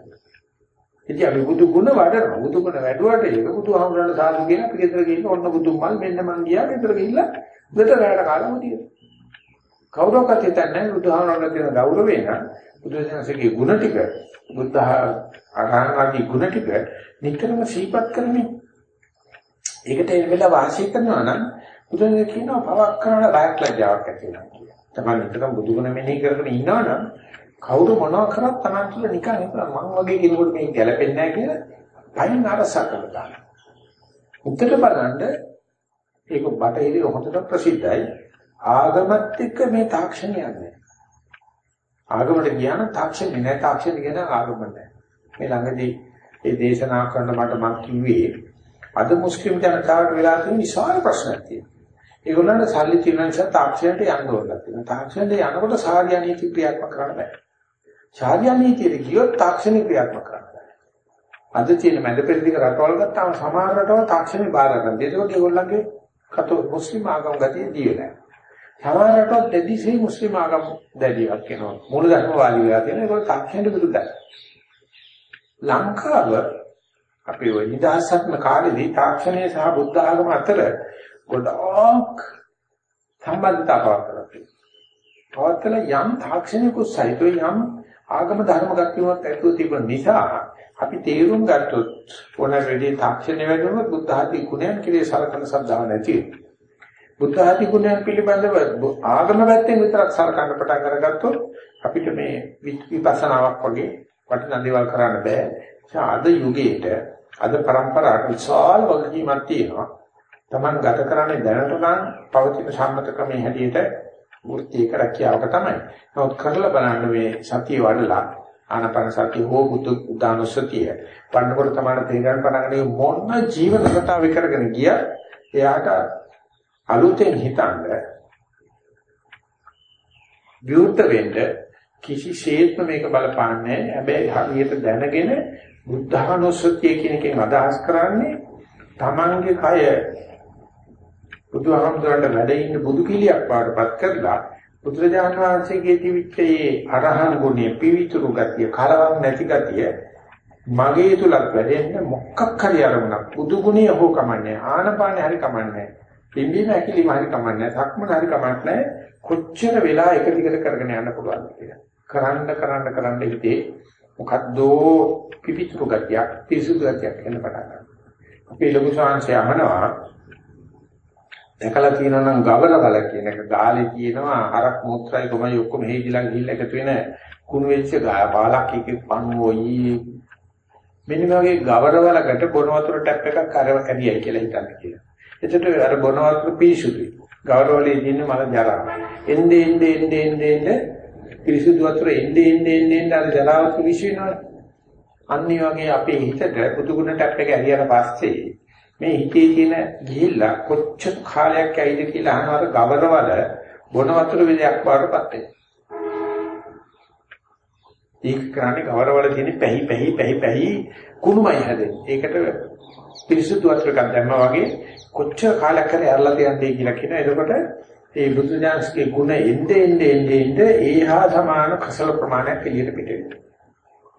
ඉතින් අපි බුදු ගුණ වඩනවා. බුදු ගුණ වැඩුවට ඒක බුදුහාමුදුරන්ට සාදු කියන අපි ගෙදර ගිහින් ඔන්න බුදුන් මල් මෙන්න මං ගියා ගෙදර ගිහිල්ලා උදේට රැයට කාලා මුදිය. කවුරක්වත් හිතන්නේ බුදුහාමුදුරන්ට තියෙන ගෞරවය නම් බුදුසසුනේ ගුණ ටික බුද්ධ ආරාණාදී ගුණ ටික නිතරම සිහිපත් කරන්නේ. ඒකට එන වෙලාව වාසිය කරනවා නම් බුදුන් කියනවා පවක් කරන බයක් ලැජ්ජාවක් ඇති වෙනවා කියලා. තමයි නිතරම බුදු ගුණ මෙනෙහි කරගෙන ඉන්නවා නම් කවුරු මොනවා කරත් Taman කියලා නිකන් හිතන මං වගේ කෙනෙකුට මේක ගැලපෙන්නේ නැහැ කියලා පයින් අරසා කරලා උත්තර බලන්න ඒක බටහිර හොඳට ප්‍රසිද්ධයි. ආගමත් එක්ක මේ තාක්ෂණය යන්නේ ආගමට ගියාන තාක්ෂණය නෑ තාක්ෂණය කියන ආගම නෑ මේ ළඟදී ඒ දේශනා කරන මට මං කිව්වේ අද මුස්ලිම් ජනතාවට වෙලා තියෙන විශාල ප්‍රශ්නයක් තියෙනවා. ඒගොල්ලන්ට සල්ලි තියෙන නිසා තාක්ෂණයට යන්න ඕනලා තියෙනවා තාක්ෂණයට යනකොට සාර්ය නීති ක්‍රියාත්මක කරන්න බෑ ශාරීරික නීතියට ගියොත් තාක්ෂණික ක්‍රියාත්මක කරනවා. අද තියෙන මැද පෙරදිග රටවල් ගත්තාම සමහර රටවල් තාක්ෂණික බාර ගන්න. ඒකෝට ඒගොල්ලන්ගේ කතෝ මුස්ලිම් ආගම් ගතිය දීලා. සමහරවිට දෙදිසේ මුස්ලිම් ආගම් දැඩියක් වෙනවා. මූලධර්මවාදී වෙලා තියෙන ඒක තාක්ෂණයට විරුද්ධයි. ලංකාව අපේ ওই නිදහසත්ම කාලේදී තාක්ෂණය සහ බුද්ධ ආගම අතර ගොඩාක් සම්බන්ධතාවක් කරලා පවත්තල යම් තාක්ෂණික සහිත යම් ආගම ධර්ම ගතියක් ඇතුළු තිබෙන නිසා අපි තේරුම් ගත්තොත් ඕනෑ වෙලේ තාක්ෂණය වැඩිවම බුද්ධ ආදී ගුණයන් කිරේ සලකන සද්ධාව නැති බුද්ධ ආදී ගුණයන් පිළිබඳව ආගම පැත්තෙන් විතරක් සලකන්න පටන් අරගත්තොත් අපිට මේ විපස්සනාවක් වගේ වටිනා දේවල් කරන්න බෑ. අද යුගයේට අද પરම්පරාවට විශාල වගකීමක් තියෙනවා. Taman ගත කරන්නේ දැනට නම් පවතින සම්මත ක්‍රමයේ හැටියට වෘත්තියක රැකියාවක තමයි. නමුත් කරලා බලන්න මේ සතිය වඩලා ආනපන සතිය හෝ බුදු උදානසතිය පන්නකොට තමයි තේරෙන්න පටන් මොන ජීවන රටාව කරගෙන ගිය එයාට අලුතෙන් හිතන්න විවෘත වෙන්න කිසිසේත්ම මේක බලපාන්නේ හැබැයි හරියට දැනගෙන බුද්ධානුස්සතිය කියන එකෙන් අදහස් කරන්නේ තමන්ගේ කය බුදුහාමුදුරන්ට වැඩ ඉන්න බුදු කිලියක් පාඩපත් කරලා බුදුරජාණන් වහන්සේගේ තිවිච්චේ අරහන් ගුණය පිවිතුරු ගතිය කලවක් නැති ගතිය මගේ තුලක් වැඩෙන්න මොකක් හරි අරමුණක් බුදු ගුණය හෝ කමන්නේ ආනපාන හරි කමන්නේ පිම්බීම ඇකිලිම හරි කමන්නේ සක්මන හරි කමන්නේ කොච්චර වෙලා එක දිගට කරගෙන යන්න පුළුවන්ද කියලා. කරන්න කරන්න කරන්න හිතේ මොකද්ද පිවිතුරු ගතියක් පිසුදු ගතියක් එන්න පටන් ගන්නවා. අපේ ලොකු ශාංශය අහනවා දැකලා තියෙනවා නම් ගවරවල කියන එක ගාලේ තියෙනවා හරක් මූත්‍රායි කොමයි ඔක්කොම හේජිලා ගිහිල්ලා එකතු වෙන කුණු වෙච්ච ගා පාලක් එකේ පණුවෝයි මෙන්න මේ වගේ ගවරවලකට බොන වතුර ටැප් එකක් අරව කැදියයි කියලා හිතන්න කියලා. එතකොට අර බොන වතුර පිරිසුදුයි. ගවරවලේ තියෙන මල ජරා. එන්නේ එන්නේ එන්නේ එන්නේ පිරිසුදු වතුර එන්නේ එන්නේ එන්නේ අර ජරාවත් විශ්ිනවා. අනිත් වගේ අපේ හිතට පුදුගුණ ටැප් එක ඇරියට පස්සේ මේ හිතේ තියෙන ගිහිල්ලා කොච්චර කාලයක් ඇයිද කියලා අහනවාර ගවරවල බොන වතුර විදයක් වඩපත් වෙනවා. ඒක කරන්නේ ගවරවල තියෙන පැහි පැහි පැහි පැහි කුණුමයි හැදෙන්නේ. ඒකට පිරිසුදු වතුර එකක් දැම්මා වගේ කොච්චර කාලයක් කරේ අරලා තියන්නේ කියලා කියන. එතකොට ඒ බුදුජානකගේ ගුණ එnde ende ende ende ඒහා සමාන කසල ප්‍රමාණයක් එළියට පිට වෙනවා.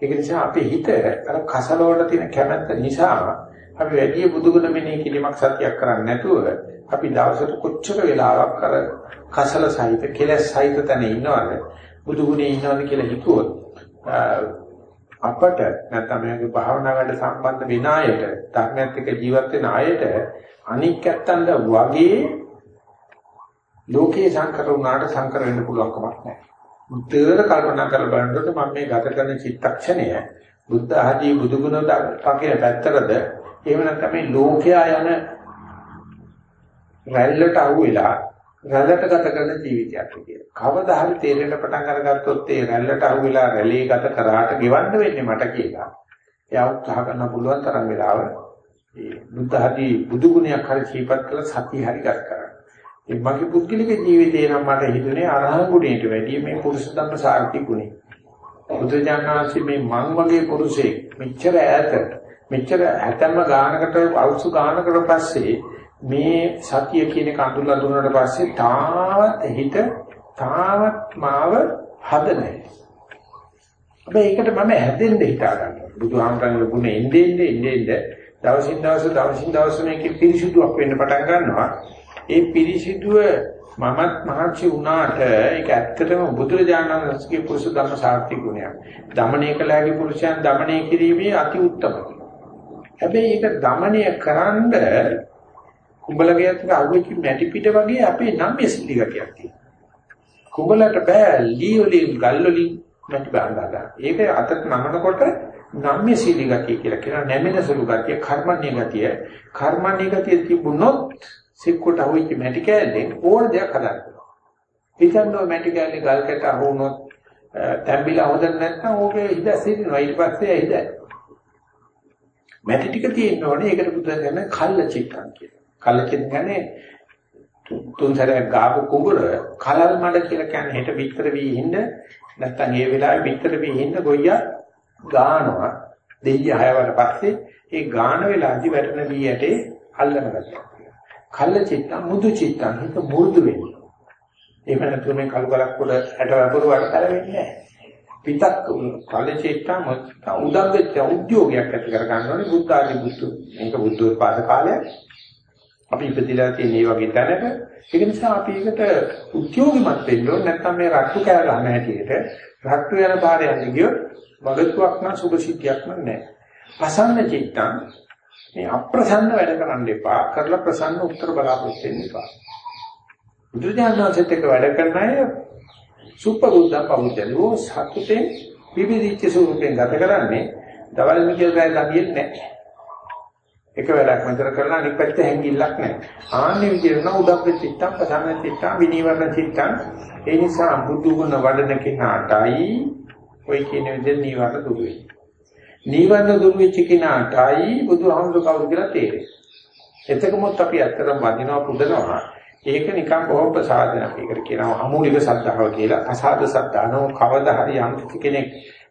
ඒක නිසා අපේ හිත අර කසල වල තියෙන කැමැත්ත නිසා අපි වැඩි බුදුගුණ මෙනෙහි කිරීමක් සතියක් කරන්නේ නැතුව අපි දවසට කොච්චර වෙලාවක් කර කසල සහිත කෙලස් සහිත තැන ඉන්නවද බුදුගුණේ ඉන්නවද කියලා හිතුවොත් අපට නැත්නම් මේ භාවනා වැඩ සම්බන්ධ වෙන අයට ධර්මයත් එක්ක ජීවත් වෙන අයට අනික් ඇත්තන්ද වගේ ලෝකේ සංකර වුණාට සංකර වෙන්න පුළුවන් කමක් නැහැ. මුතේර කල්පනා කරලා බලනකොට මම මේ ගත කරන චිත්තක්ෂණය බුද්ධ ආදී බුදුගුණ පකේ පැත්තරද එහෙම නැත්නම් මේ ලෝකයා යන රැල්ලට අහුවෙලා රැල්ලට ගත කරන ජීවිතයක් කියලා. කවදා හරි තේරෙන්න පටන් අරගත්තොත් ඒ රැල්ලට අහුවෙලා රැළේ ගත කරාට ගෙවන්න වෙන්නේ මට කියලා. එයා උත්සාහ කරන්න පුළුවන් තරම් වෙලාව ඒ බුද්ධ ආදී බුදු ගුණයක් හරි සීපත් කළ සතිය හරි ගත කරන්න. ඒ මගේ පුද්ගලික ජීවිතේ නම් මට හිතුනේ අරහන් ගුණයට වැඩිය මේ පුරුෂ ධම්ම සාර්ථි ගුණය. බුදුජානනාංශි මේ මං වගේ පුරුෂයෙක් මෙච්චර ඈත මෙච්චර හැතැම්ම ගානකට අවුරුදු ගානකට පස්සේ මේ සතිය කියන එක අඳුල්ලා දුන්නාට පස්සේ තාවත් හිත තාවත් මාව හදන්නේ. හැබැයි ඒකට මම හැදෙන්න හිතා ගන්නවා. බුදුහාමරගේ ගුණ එන්නේ එන්නේ එන්නේ දවසින් දවස දවසින් දවස මේකේ පිරිසිදුවක් වෙන්න පටන් ගන්නවා. ඒ පිරිසිදුව මමත් මහර්ෂි වුණාට ඒක ඇත්තටම බුදුරජාණන් වහන්සේගේ පුරුෂ ධර්ම සාර්ථි ගුණයක්. දමණය කළාගේ පුරුෂයන් දමණය කිරීමේ අති උත්තමයි. හැබැයි ඒක দমনය කරන්න කුඹලගයත් අහුවෙච්ච මැටි පිට වගේ අපේ නම් මෙසිලි ගතියක් තියෙනවා. කුඹලට බෑ ලීවලින් ගල්වලින් මැටි බාඳා ගන්න. ඒක අතට නමනකොට නම් මෙසිලි ගතිය කියලා කියන නැමෙන සුළු ගතිය, කර්මණ්‍ය ගතිය. කර්මණ්‍ය ගතිය තිබුණොත් සික්කොට අහුවෙච්ච මැටි කෑල්ලෙන් ඕන දෙයක් හදන්න පුළුවන්. හිතන්නෝ මැටි කෑල්ලේ ගල්කට අහු වුණොත් තැඹිලා හොදන්න නැත්නම් ඕකේ ඉඳ සිටිනවා. ඊට පස්සේ ඉඳ මැටි ටික තියෙන්න ඕනේ. ඒකට බුදුන් කියන්නේ කල්ල චිත්තං කියලා. කල්ල චිත්ත කියන්නේ තුන් සැරයක් ගාපු කුඹුර කලල් මඩ කියලා කියන්නේ හෙට පිටර වී හින්ද නැත්තම් ඒ වෙලාවේ පිටර වී හින්ද ගොයියා ගානවා. දෙයිය හයවට පස්සේ ඒ ගාන වෙලාවදී වැටෙන වී ඇටේ අල්ලන ගතියක්. කල්ල චිත්තං මුදු චිත්තං හිත මුරුදු වෙන්නේ. එහෙම නැත්නම් මේ කළු ගලක් උඩ හැට වපුරුවට පැලවෙන්නේ නැහැ. පිටක් කලචේට්ටා මොත්තා උදම්බෙච්ච උද්‍යෝගයක් ඇති කර ගන්න ඕනේ බුද්ධ ආදී බුද්ධ මේක බුද්ධ උත්පාද කාලයක් අපි ඉපදිලා තියෙන මේ වගේ තැනක ඒක නිසා අපි ඒකට උද්‍යෝගිමත් වෙන්න ඕනේ නැත්නම් මේ රට්ටු කෑ ගන්න හැටියට රට්ටු යන පාරේ යන්නේ වගතුවක් නම් සුභ සිද්ධියක් නැහැ. ප්‍රසන්න චිත්තං මේ අප්‍රසන්න වැඩ කරන්න එපා. කරලා ප්‍රසන්න උත්තර බලාපොරොත්තු වෙන්න එපා. බුදුජානනාථත් එක්ක වැඩ කරන අය සුප්පබුද්ධ පෞද්ගලෝ සතුටෙන් විවිධිච්ච ස්වරූපෙන් ගත කරන්නේ දවල් මිකල් ගෑ ළඟින් නැහැ. එක වැඩක් මෙතන කරලා අනිත් පැත්ත හැංගිල්ලක් නැහැ. ආන්නේ විදිහට නම් උදප්ප චිත්තම් ප්‍රසන්න චිත්තම් විනීවරණ චිත්තම් ඒ නිසා බුදු ගුණ වඩන කෙනාටයි ඔය කියන විදිහට නීවරණ දුරු වෙන්නේ. නීවරණ දුරු වෙච්ච කෙනාටයි බුදුහාමුදුර කවුරු කියලා තේරෙන්නේ. එතකමොත් අපි ඇත්තටම වදිනවා පුදනවා. ඒක නිකන් බොහෝ ප්‍රසාදනක්. ඒකට කියනවා අමූලික සද්ධාව කියලා. අසාද සද්ධානෝ කවදා හරි යම් කෙනෙක්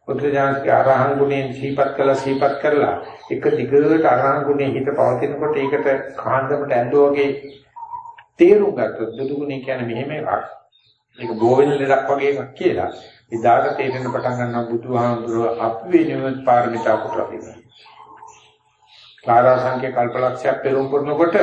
බුදුජානකගේ අරහන් ගුණයෙන් සීපත් කළා සීපත් කරලා එක දිගට අරහන් ගුණේ හිත පවතිනකොට ඒකට කාන්දමට ඇඬෝ වගේ තේරුම් ගත්තොත් බුදු ගුණේ කියන්නේ මෙහෙම එකක්. ඒක ගෝවෙන ලෙඩක් වගේ එකක් කියලා. ඉදාට තේරෙන්න පටන් ගන්නවා බුදුහාමුදුරුව අපි වෙනුවෙන් පාරමිතා පුරලා කාරාසංඛ්‍ය කල්පලක්ෂයක් පෙරම් පුරනකොට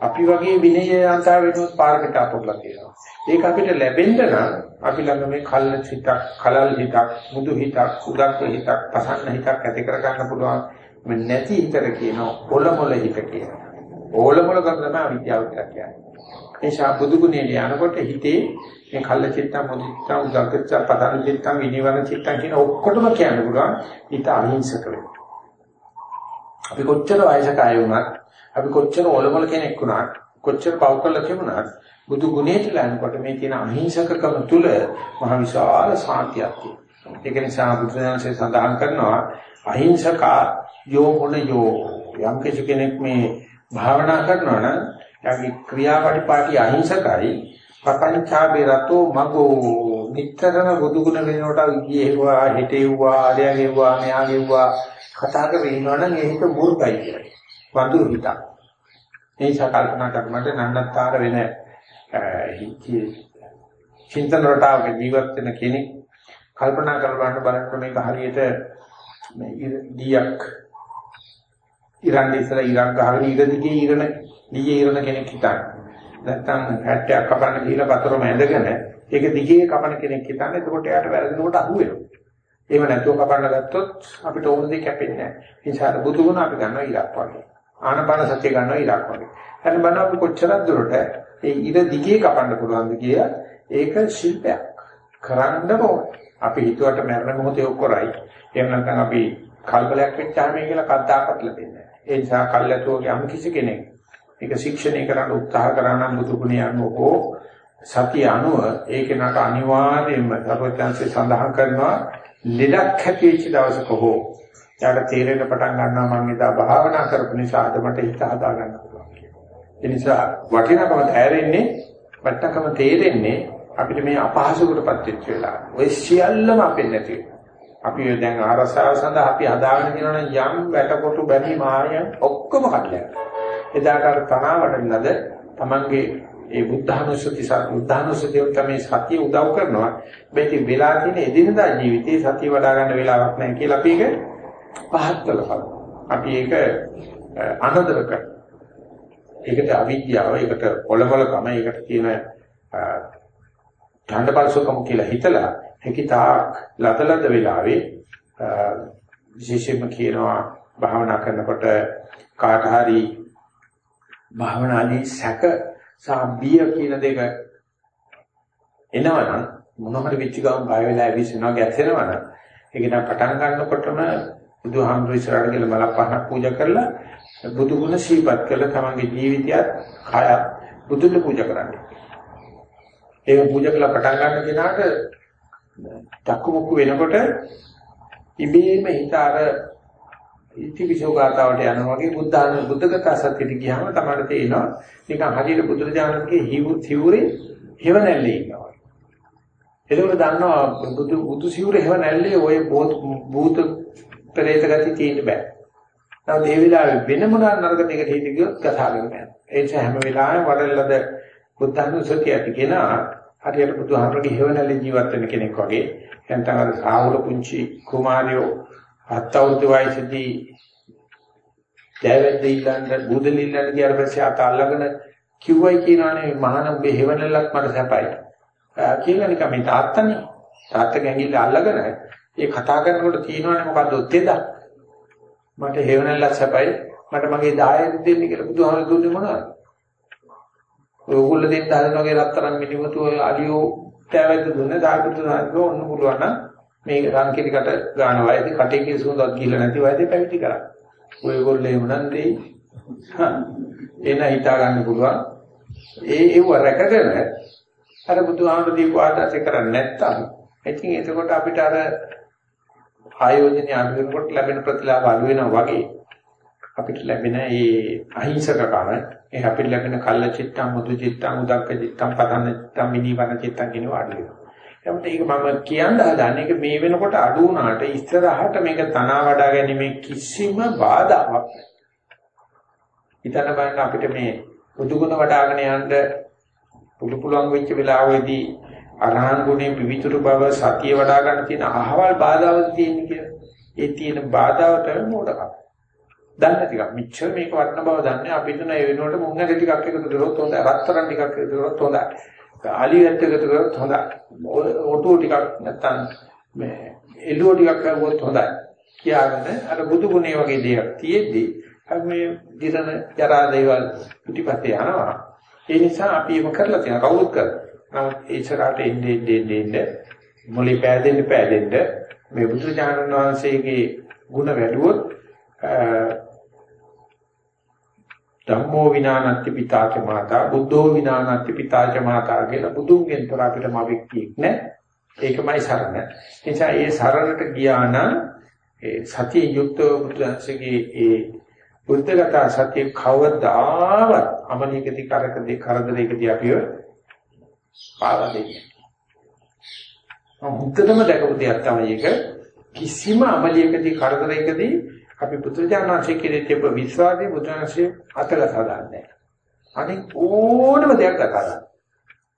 අපි වගේ විනයයන්තා වෙනුවෙන් පාරමිතා පුරලා තියෙනවා. ඒක අපිට ලැබෙන්න නම් අපි ළඟ මේ කල්ල හිතක්, කලල් හිතක්, මුදු හිතක්, උදක්ක හිතක්, පසන්න හිතක් ඇති කර ගන්න පුළුවන්. මේ නැති හිතර කියන ඔලොමොල හිත කියන. ඕලොමොල කම තමයි අවිද්‍යාව කියලා කියන්නේ. ඒ ශාබුදු ගුණේ යනකොට හිතේ මේ කල්ල චිත්ත මුදිත්ත උදකච්ච පදන චිත්ත විනිවන චිත්ත කියන ඔක්කොටම කියන්න පුළුවන් හිත අහිංසක වෙන්න. අපි කොච්චර වයසක අය වුණත් අපි කොච්චර ඔලොමල කෙනෙක් වුණත් කොච්චර පව් කළා තිබුණත් බුදු ගුණයට ලැබනකොට මේ තියෙන අහිංසකකම තුල මහ විශාල සාන්තියක් තියෙනවා. ඒක නිසා බුදුසසුනේ සඳහන් කරනවා අහිංසක යෝ මොන යෝ යම් කෙනෙක් මේ භාවනා කරනවා නම් යාගේ ක්‍රියාපටිපාටි අහිංසකයි පපංචාබේ රතෝ මගෝ නිතරම බුදු ගුණ වෙනකොට ගියේවා හිටේවා ආලයගේවා මෙයාගේවා කතා කරගෙන ඉන්නවනම් ඒ හිත මුර්ගයි කියලා. වඳුරු හිතක්. ඒ නිසා කල්පනා කරනකොට නන්නත්තර වෙන චින්තන රටාවක ජීවත් වෙන කෙනෙක් කල්පනා කරලා බලන්න මේක හරියට මේ දීයක් ඉරන් ඉස්සර ඉරන් ගහගෙන ඉර දිගේ ඉරන දිගේ ඉරන කෙනෙක් හිතන්න. නැත්තම් 60ක් කපන්න ගිහලා වතුරම ඇඳගෙන ඒක දිගේ කපන කෙනෙක් හිතන්න. එතකොට එයාට වැරදිනකොට අහු වෙනවා. එහෙම නැතුව කපන්න ගත්තොත් අපිට ඕන දේ කැපෙන්නේ නැහැ. ඒ නිසා බුදුගුණ අපි ගන්නවා ඉලක්ක වගේ. ආනපාන සත්‍ය ගන්නවා ඉලක්ක වගේ. හරි බලන්න අපි කොච්චරක් දුරට ඒ ඉර දිගේ කපන්න පුළුවන්ද කියලා ඒක ශිල්පයක්. කරන්න ඕනේ. අපි හිතුවට මරණ මොහොතේ ඔක් කරයි. එහෙම නැත්නම් අපි කල්පලයක් වෙච්චාම කියලා කද්දාකත් ලැබෙන්නේ නැහැ. ඒ නිසා කල්යතෝගේ යම් කිසි කෙනෙක් මේක ශික්ෂණය කරන්න උත්සාහ කරා නම් බුදුගුණය අනුව සතිය අනුව ඒක නට අනිවාර්යයෙන්ම සර්වඥාන්සේ සඳහන් කරනවා ලෙඩක් හැපිච්ච දවසක හෝ යාට තේරෙන්න පටන් ගන්නවා මම එදා භාවනා කරපු නිසා අද මට හිත හදා ගන්න පුළුවන් කියලා. ඒ නිසා වටිනකම තෑරෙන්නේ වටකම තේරෙන්නේ අපිට මේ අපහසුකටපත් වෙච්ච වෙලාව. ඔය සියල්ලම අපෙන් නැති අපි දැන් ආරසාව සඳහා අපි හදාගෙන තියෙනවනම් යම් වැටකොටු බැරි මායන් ඔක්කොම කඩලා. එදාට අර තනාවඩනද තමන්ගේ ඒ බුද්ධානුස්සති බුද්ධානුස්සතිය තමයි සතිය උදව් කරනවා. මේක වෙලා තියෙන එදිනදා ජීවිතේ සතිය වඩා ගන්න වෙලාවක් නැහැ කියලා අපි ඒක පහත් කළා. අපි ඒක අනදර කරා. ඒකට අවිද්‍යාව, ඒකට පොළමලකම, ඒකට කියන ඡන්දපල්සකම කියලා හිතලා හැකිතාක් ලදලද වෙලාවේ විශේෂයෙන්ම කියනවා භාවනා කරනකොට කාට හරි භාවනාදී සැක සහ බිය කියන දෙක එනවනම් මොන හරි වෙච්ච ගමන් බය වෙලා ඇවිස්සෙනවා ගැස්සෙනවනම් ඒක නම් පටන් ගන්නකොටම බුදුහාමුදුරු ඉස්සරහට ගිහලා මලක් පහක් පූජා කරලා බුදු ගුණ සීපත් කළා තමන්ගේ ජීවිතයත් කයත් බුදුන් පූජා කරන්නේ. ඒක පූජා කළා පටන් ගන්න කෙනාට චක්කුමුක්කු වෙනකොට ඉබේම හිත අර ඉතිවිසෝ ගාතාවට යනවා වගේ බුද්ධාන බුද්ධගත සත්‍යෙට ගියාම තමයි තේරෙනවා නිකන් හරියට බුදුරජාණන්ගේ හිවුරේ හේව නැල්ලේ ඉන්නවා. එතකොට දන්නවා බුදු බුදු සිවුර හේව නැල්ලේ ඔය භූත පෙරේත ගති තියෙන්න බෑ. නමුත් ඒ වෙලාවේ වෙන මොනවා නරක දෙයකට හිත ගියොත් කතාගෙන යනවා. ඒ නිසා හැම වෙලාවෙම වඩලද බුද්ධානුස්සතිය ඇති කෙනා හරියට බුදුහාමරගේ හේවණලේ ජීවත් වෙන කෙනෙක් වගේ නැත්නම් අර සාහුල පුංචි කුමාරයෝ හත් අවුරුදු වයසේදී දැවැද්ද ඉල්ලන්න බුදල් ඉල්ලන්න ගියාට පස්සේ අත අල්ලගෙන කිව්වයි කියනවානේ මහාන උඹේ හේවණලක් මට සැපයි. කියලා නිකන් මේ තාත්තනේ තාත්තා ගැඟිල්ල අල්ලගෙන ඒ කතා කරනකොට තියෙනවනේ මොකද්ද ඔත්තේද? මට හේවණලක් සැපයි මට මගේ 10 දෙන්න කියලා බුදුහාම දුන්නේ මොනවද? ඔයගොල්ලෝ දෙන්න හදන වගේ රත්තරන් මිනිමතු අලියෝ තෑවැද්ද දුන්නේ දායකතු නායකෝ ඔන්න පුළුවන් නම් මේක රංකිරිකට ගාන වයසේ කටේ කිසුඳක් ගිහලා නැති වයසේ පැවිදි කරා. ඔයගොල්ලෝ එහෙමනම් දෙයි. එන හිතා ගන්න පුළුවන්. ඒ ඒව රැකගෙන අර බුදුහාමුදුරු දීපු ආදර්ශ කරන්නේ නැත්තම් ඉතින් එතකොට අපිට අර ආයෝජනය අඩු වෙනකොට ලැබෙන ප්‍රතිලාභ අඩු වෙනවා වගේ අපිට ලැබෙන ඒ අහිංසකකම ඒ අපිට ලැබෙන කල්ල චිත්තං මුදු චිත්තං උදක්ක චිත්තං පදන්න චිත්තං මිනිවන චිත්තං කියනවා අඩු වෙනවා. එතකොට ඒක මම කියන්න හදන්නේ ඒක මේ වෙනකොට අඩු වුණාට ඉස්සරහට මේක තනවා වඩා ගැනීමේ කිසිම බාධාවක් නැහැ. හිතන්න බලන්න අපිට මේ බුදුගුණ වඩ아가න යන්න පුළු පුළුවන් වෙච්ච වෙලාවෙදී අරහන් ගුණේ පිවිතුරු බව සතිය වඩා ගන්න තියෙන අහවල් බාධාවක් තියෙන කියලා. ඒ තියෙන බාධාව තමයි මොඩකම. දන්නේ ටිකක් මෙච්චර මේක වටන බව දන්නේ අපි හිතන ඒ වෙනුවට මුංගක ටිකක් එකතු කරොත් හොඳයි රත්තරන් ටිකක් එකතු කරොත් හොඳයි ආලියත් එකතු කරොත් හොඳයි. ඔටෝ ටිකක් නැත්තම් මේ එළුව ටිකක් කරගොත් හොඳයි. කියාගෙන අර බුදු ගුණේ වගේ දෙයක් තියෙද්දි මේ දිරන ජරා දේවල් පිටිපස්සේ යනවා. ඒ නිසා අපි ඒක කරලා තියෙනවා. කවුරුත් කරලා නමුත් ඒ ඉස්සරහට එන්නේ එන්නේ එන්නේ මොලේ පෑදෙන්න පෑදෙන්න මේ බුදුරජාණන් වහන්සේගේ ಗುಣ වැඩුවොත් ධම්මෝ විනානත්ති පිතාච මාතා බුද්ධෝ විනානත්ති පිතාච මාතා කියලා බුදුන්ගෙන් තොර අපිට මවෙක්තියෙක් නැහැ. ඒකමයි සරණ. නිසා ඒ සරණට ගියා නම් ඒ සතිය යුක්තව බුදුන්සේගේ ඒ බුද්ධගත සතිය කවදාවත් අමනිකති කරකදී කරදරයකදී අපිව පාවා දෙන්නේ හුත්තටම දැකපු දෙයක් තමයි ඒක. කිසිම අමලියකදී කරදරයකදී අපි පුත්‍රජානනාංශයේ කෙරෙහි තිබ්බ විශ්වාසය බුදුන්සේ අතලසා දාන්නේ. අනික ඕනම දෙයක් අතලසා.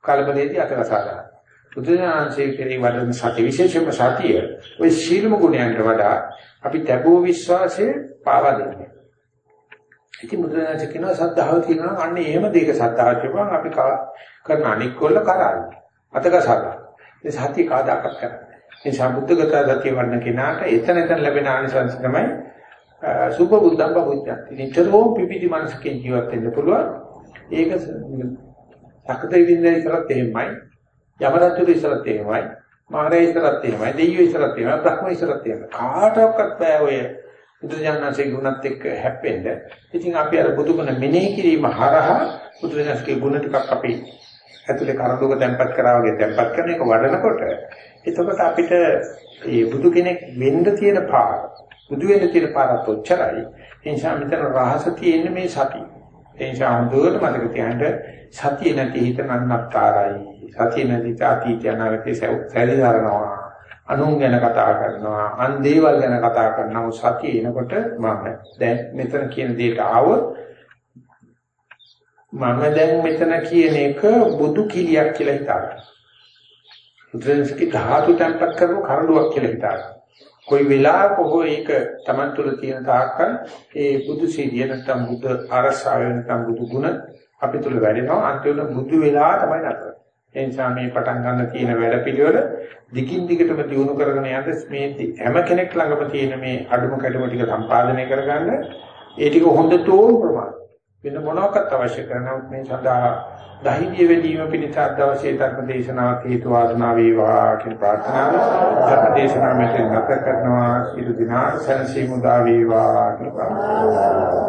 කලබලයේදී අතලසා දානවා. බුදුජානනාංශයේ කෙරෙහි වඩන සති විශේෂයෙන්ම සතිය ওই සීලම ගුණයන්ට වඩා අපි තබෝ විශ්වාසය පාවා දෙන්නේ. ඉතින් බුදුරජාණන් කියනවා සද්ධාව තියෙනවා අන්න එහෙම දෙයක සද්ධාව කියපුවම අපි කරන අනික් කොල්ල කරන්නේ. අතකසාරා. ඒ සතිය කාදාකත් කරන්නේ. ඒ සම්බුද්ධගත සතිය වඩන කෙනාට එතන එතන ලැබෙන ආනිසංස තමයි සුභ බුද්ධං බහුච්චති. නිතරම පිපිටි මනසකින් ජීවත් වෙන්න පුළුවන්. ඒක සකතේ විඳින ඉතරත් එහෙමයි. යමරජුරු ඉතරත් එහෙමයි. මාරේ ඉතරත් එහෙමයි. දෙයියෝ ඉතරත් එහෙමයි. බ්‍රහ්ම ඉතරත් එහෙමයි. කාටවත් බෑ ඔය බුදුජානනාංශයේ ගුණත් එක්ක හැප්පෙන්න. ඉතින් අපි අර බුදුගුණ මෙනෙහි කිරීම හරහා බුදුජානකගේ ගුණ ටිකක් අපි ඇතුලේ කරඬුක තැම්පත් කරා වගේ තැම්පත් කරන එක වඩනකොට එතකොට අපිට මේ බුදු කෙනෙක් වෙන්න තියෙන පාර බුදු වෙන්න තියෙන පාරත් ඔච්චරයි. ඒ නිසා මෙතන රහස තියෙන්නේ මේ සතිය. ඒ නිසා හොඳට මතක තියාගන්න සතිය නැති හිත නන්නත්තරයි. සතිය නැති අතීත අනාගතේ සැරිසරනවා. අනුන් ගැන කතා කරනවා. අන් දේවල් ගැන කතා කරනවා. සතිය එනකොට මම දැන් මෙතන කියන දෙයට ආවොත් මම දැන් මෙතන කියන එක බුදු කිලියක් කියලා හිතාගන්න. බුදුන්සේගේ ධාතු තැන්පත් කරපු කරඬුවක් කියලා හිතාගන්න. කොයි වෙලාවක හෝ ඒක Taman තුල තියෙන තාක්කල් ඒ බුදු සිහිය නැත්නම් බුදු අරසාව නැත්නම් බුදු ගුණ අපි තුල වැඩෙනවා. අන්තිමට බුදු වෙලා තමයි නතර. ඒ නිසා මේ පටන් ගන්න තියෙන වැඩ පිළිවෙල දිගින් දිගටම දියුණු කරගෙන යද්දී මේ හැම කෙනෙක් ළඟම තියෙන මේ අඩුම කැඩුම ටික සම්පාදනය කරගන්න. ඒ ටික හොඳටම ප්‍රමාණ වෙන මොනවාක්වත් අවශ්‍ය කරනවත් මේ සඳහා ධෛර්ය වැඩිම පිණිස අදවසේ ධර්ම දේශනාවක් හේතු වාසනා වේවා කියන ප්‍රාර්ථනාව ධර්ම දේශනාව මෙතන නැත කරනවා. සියලු දිනා සනසීමු දා වේවා කියලා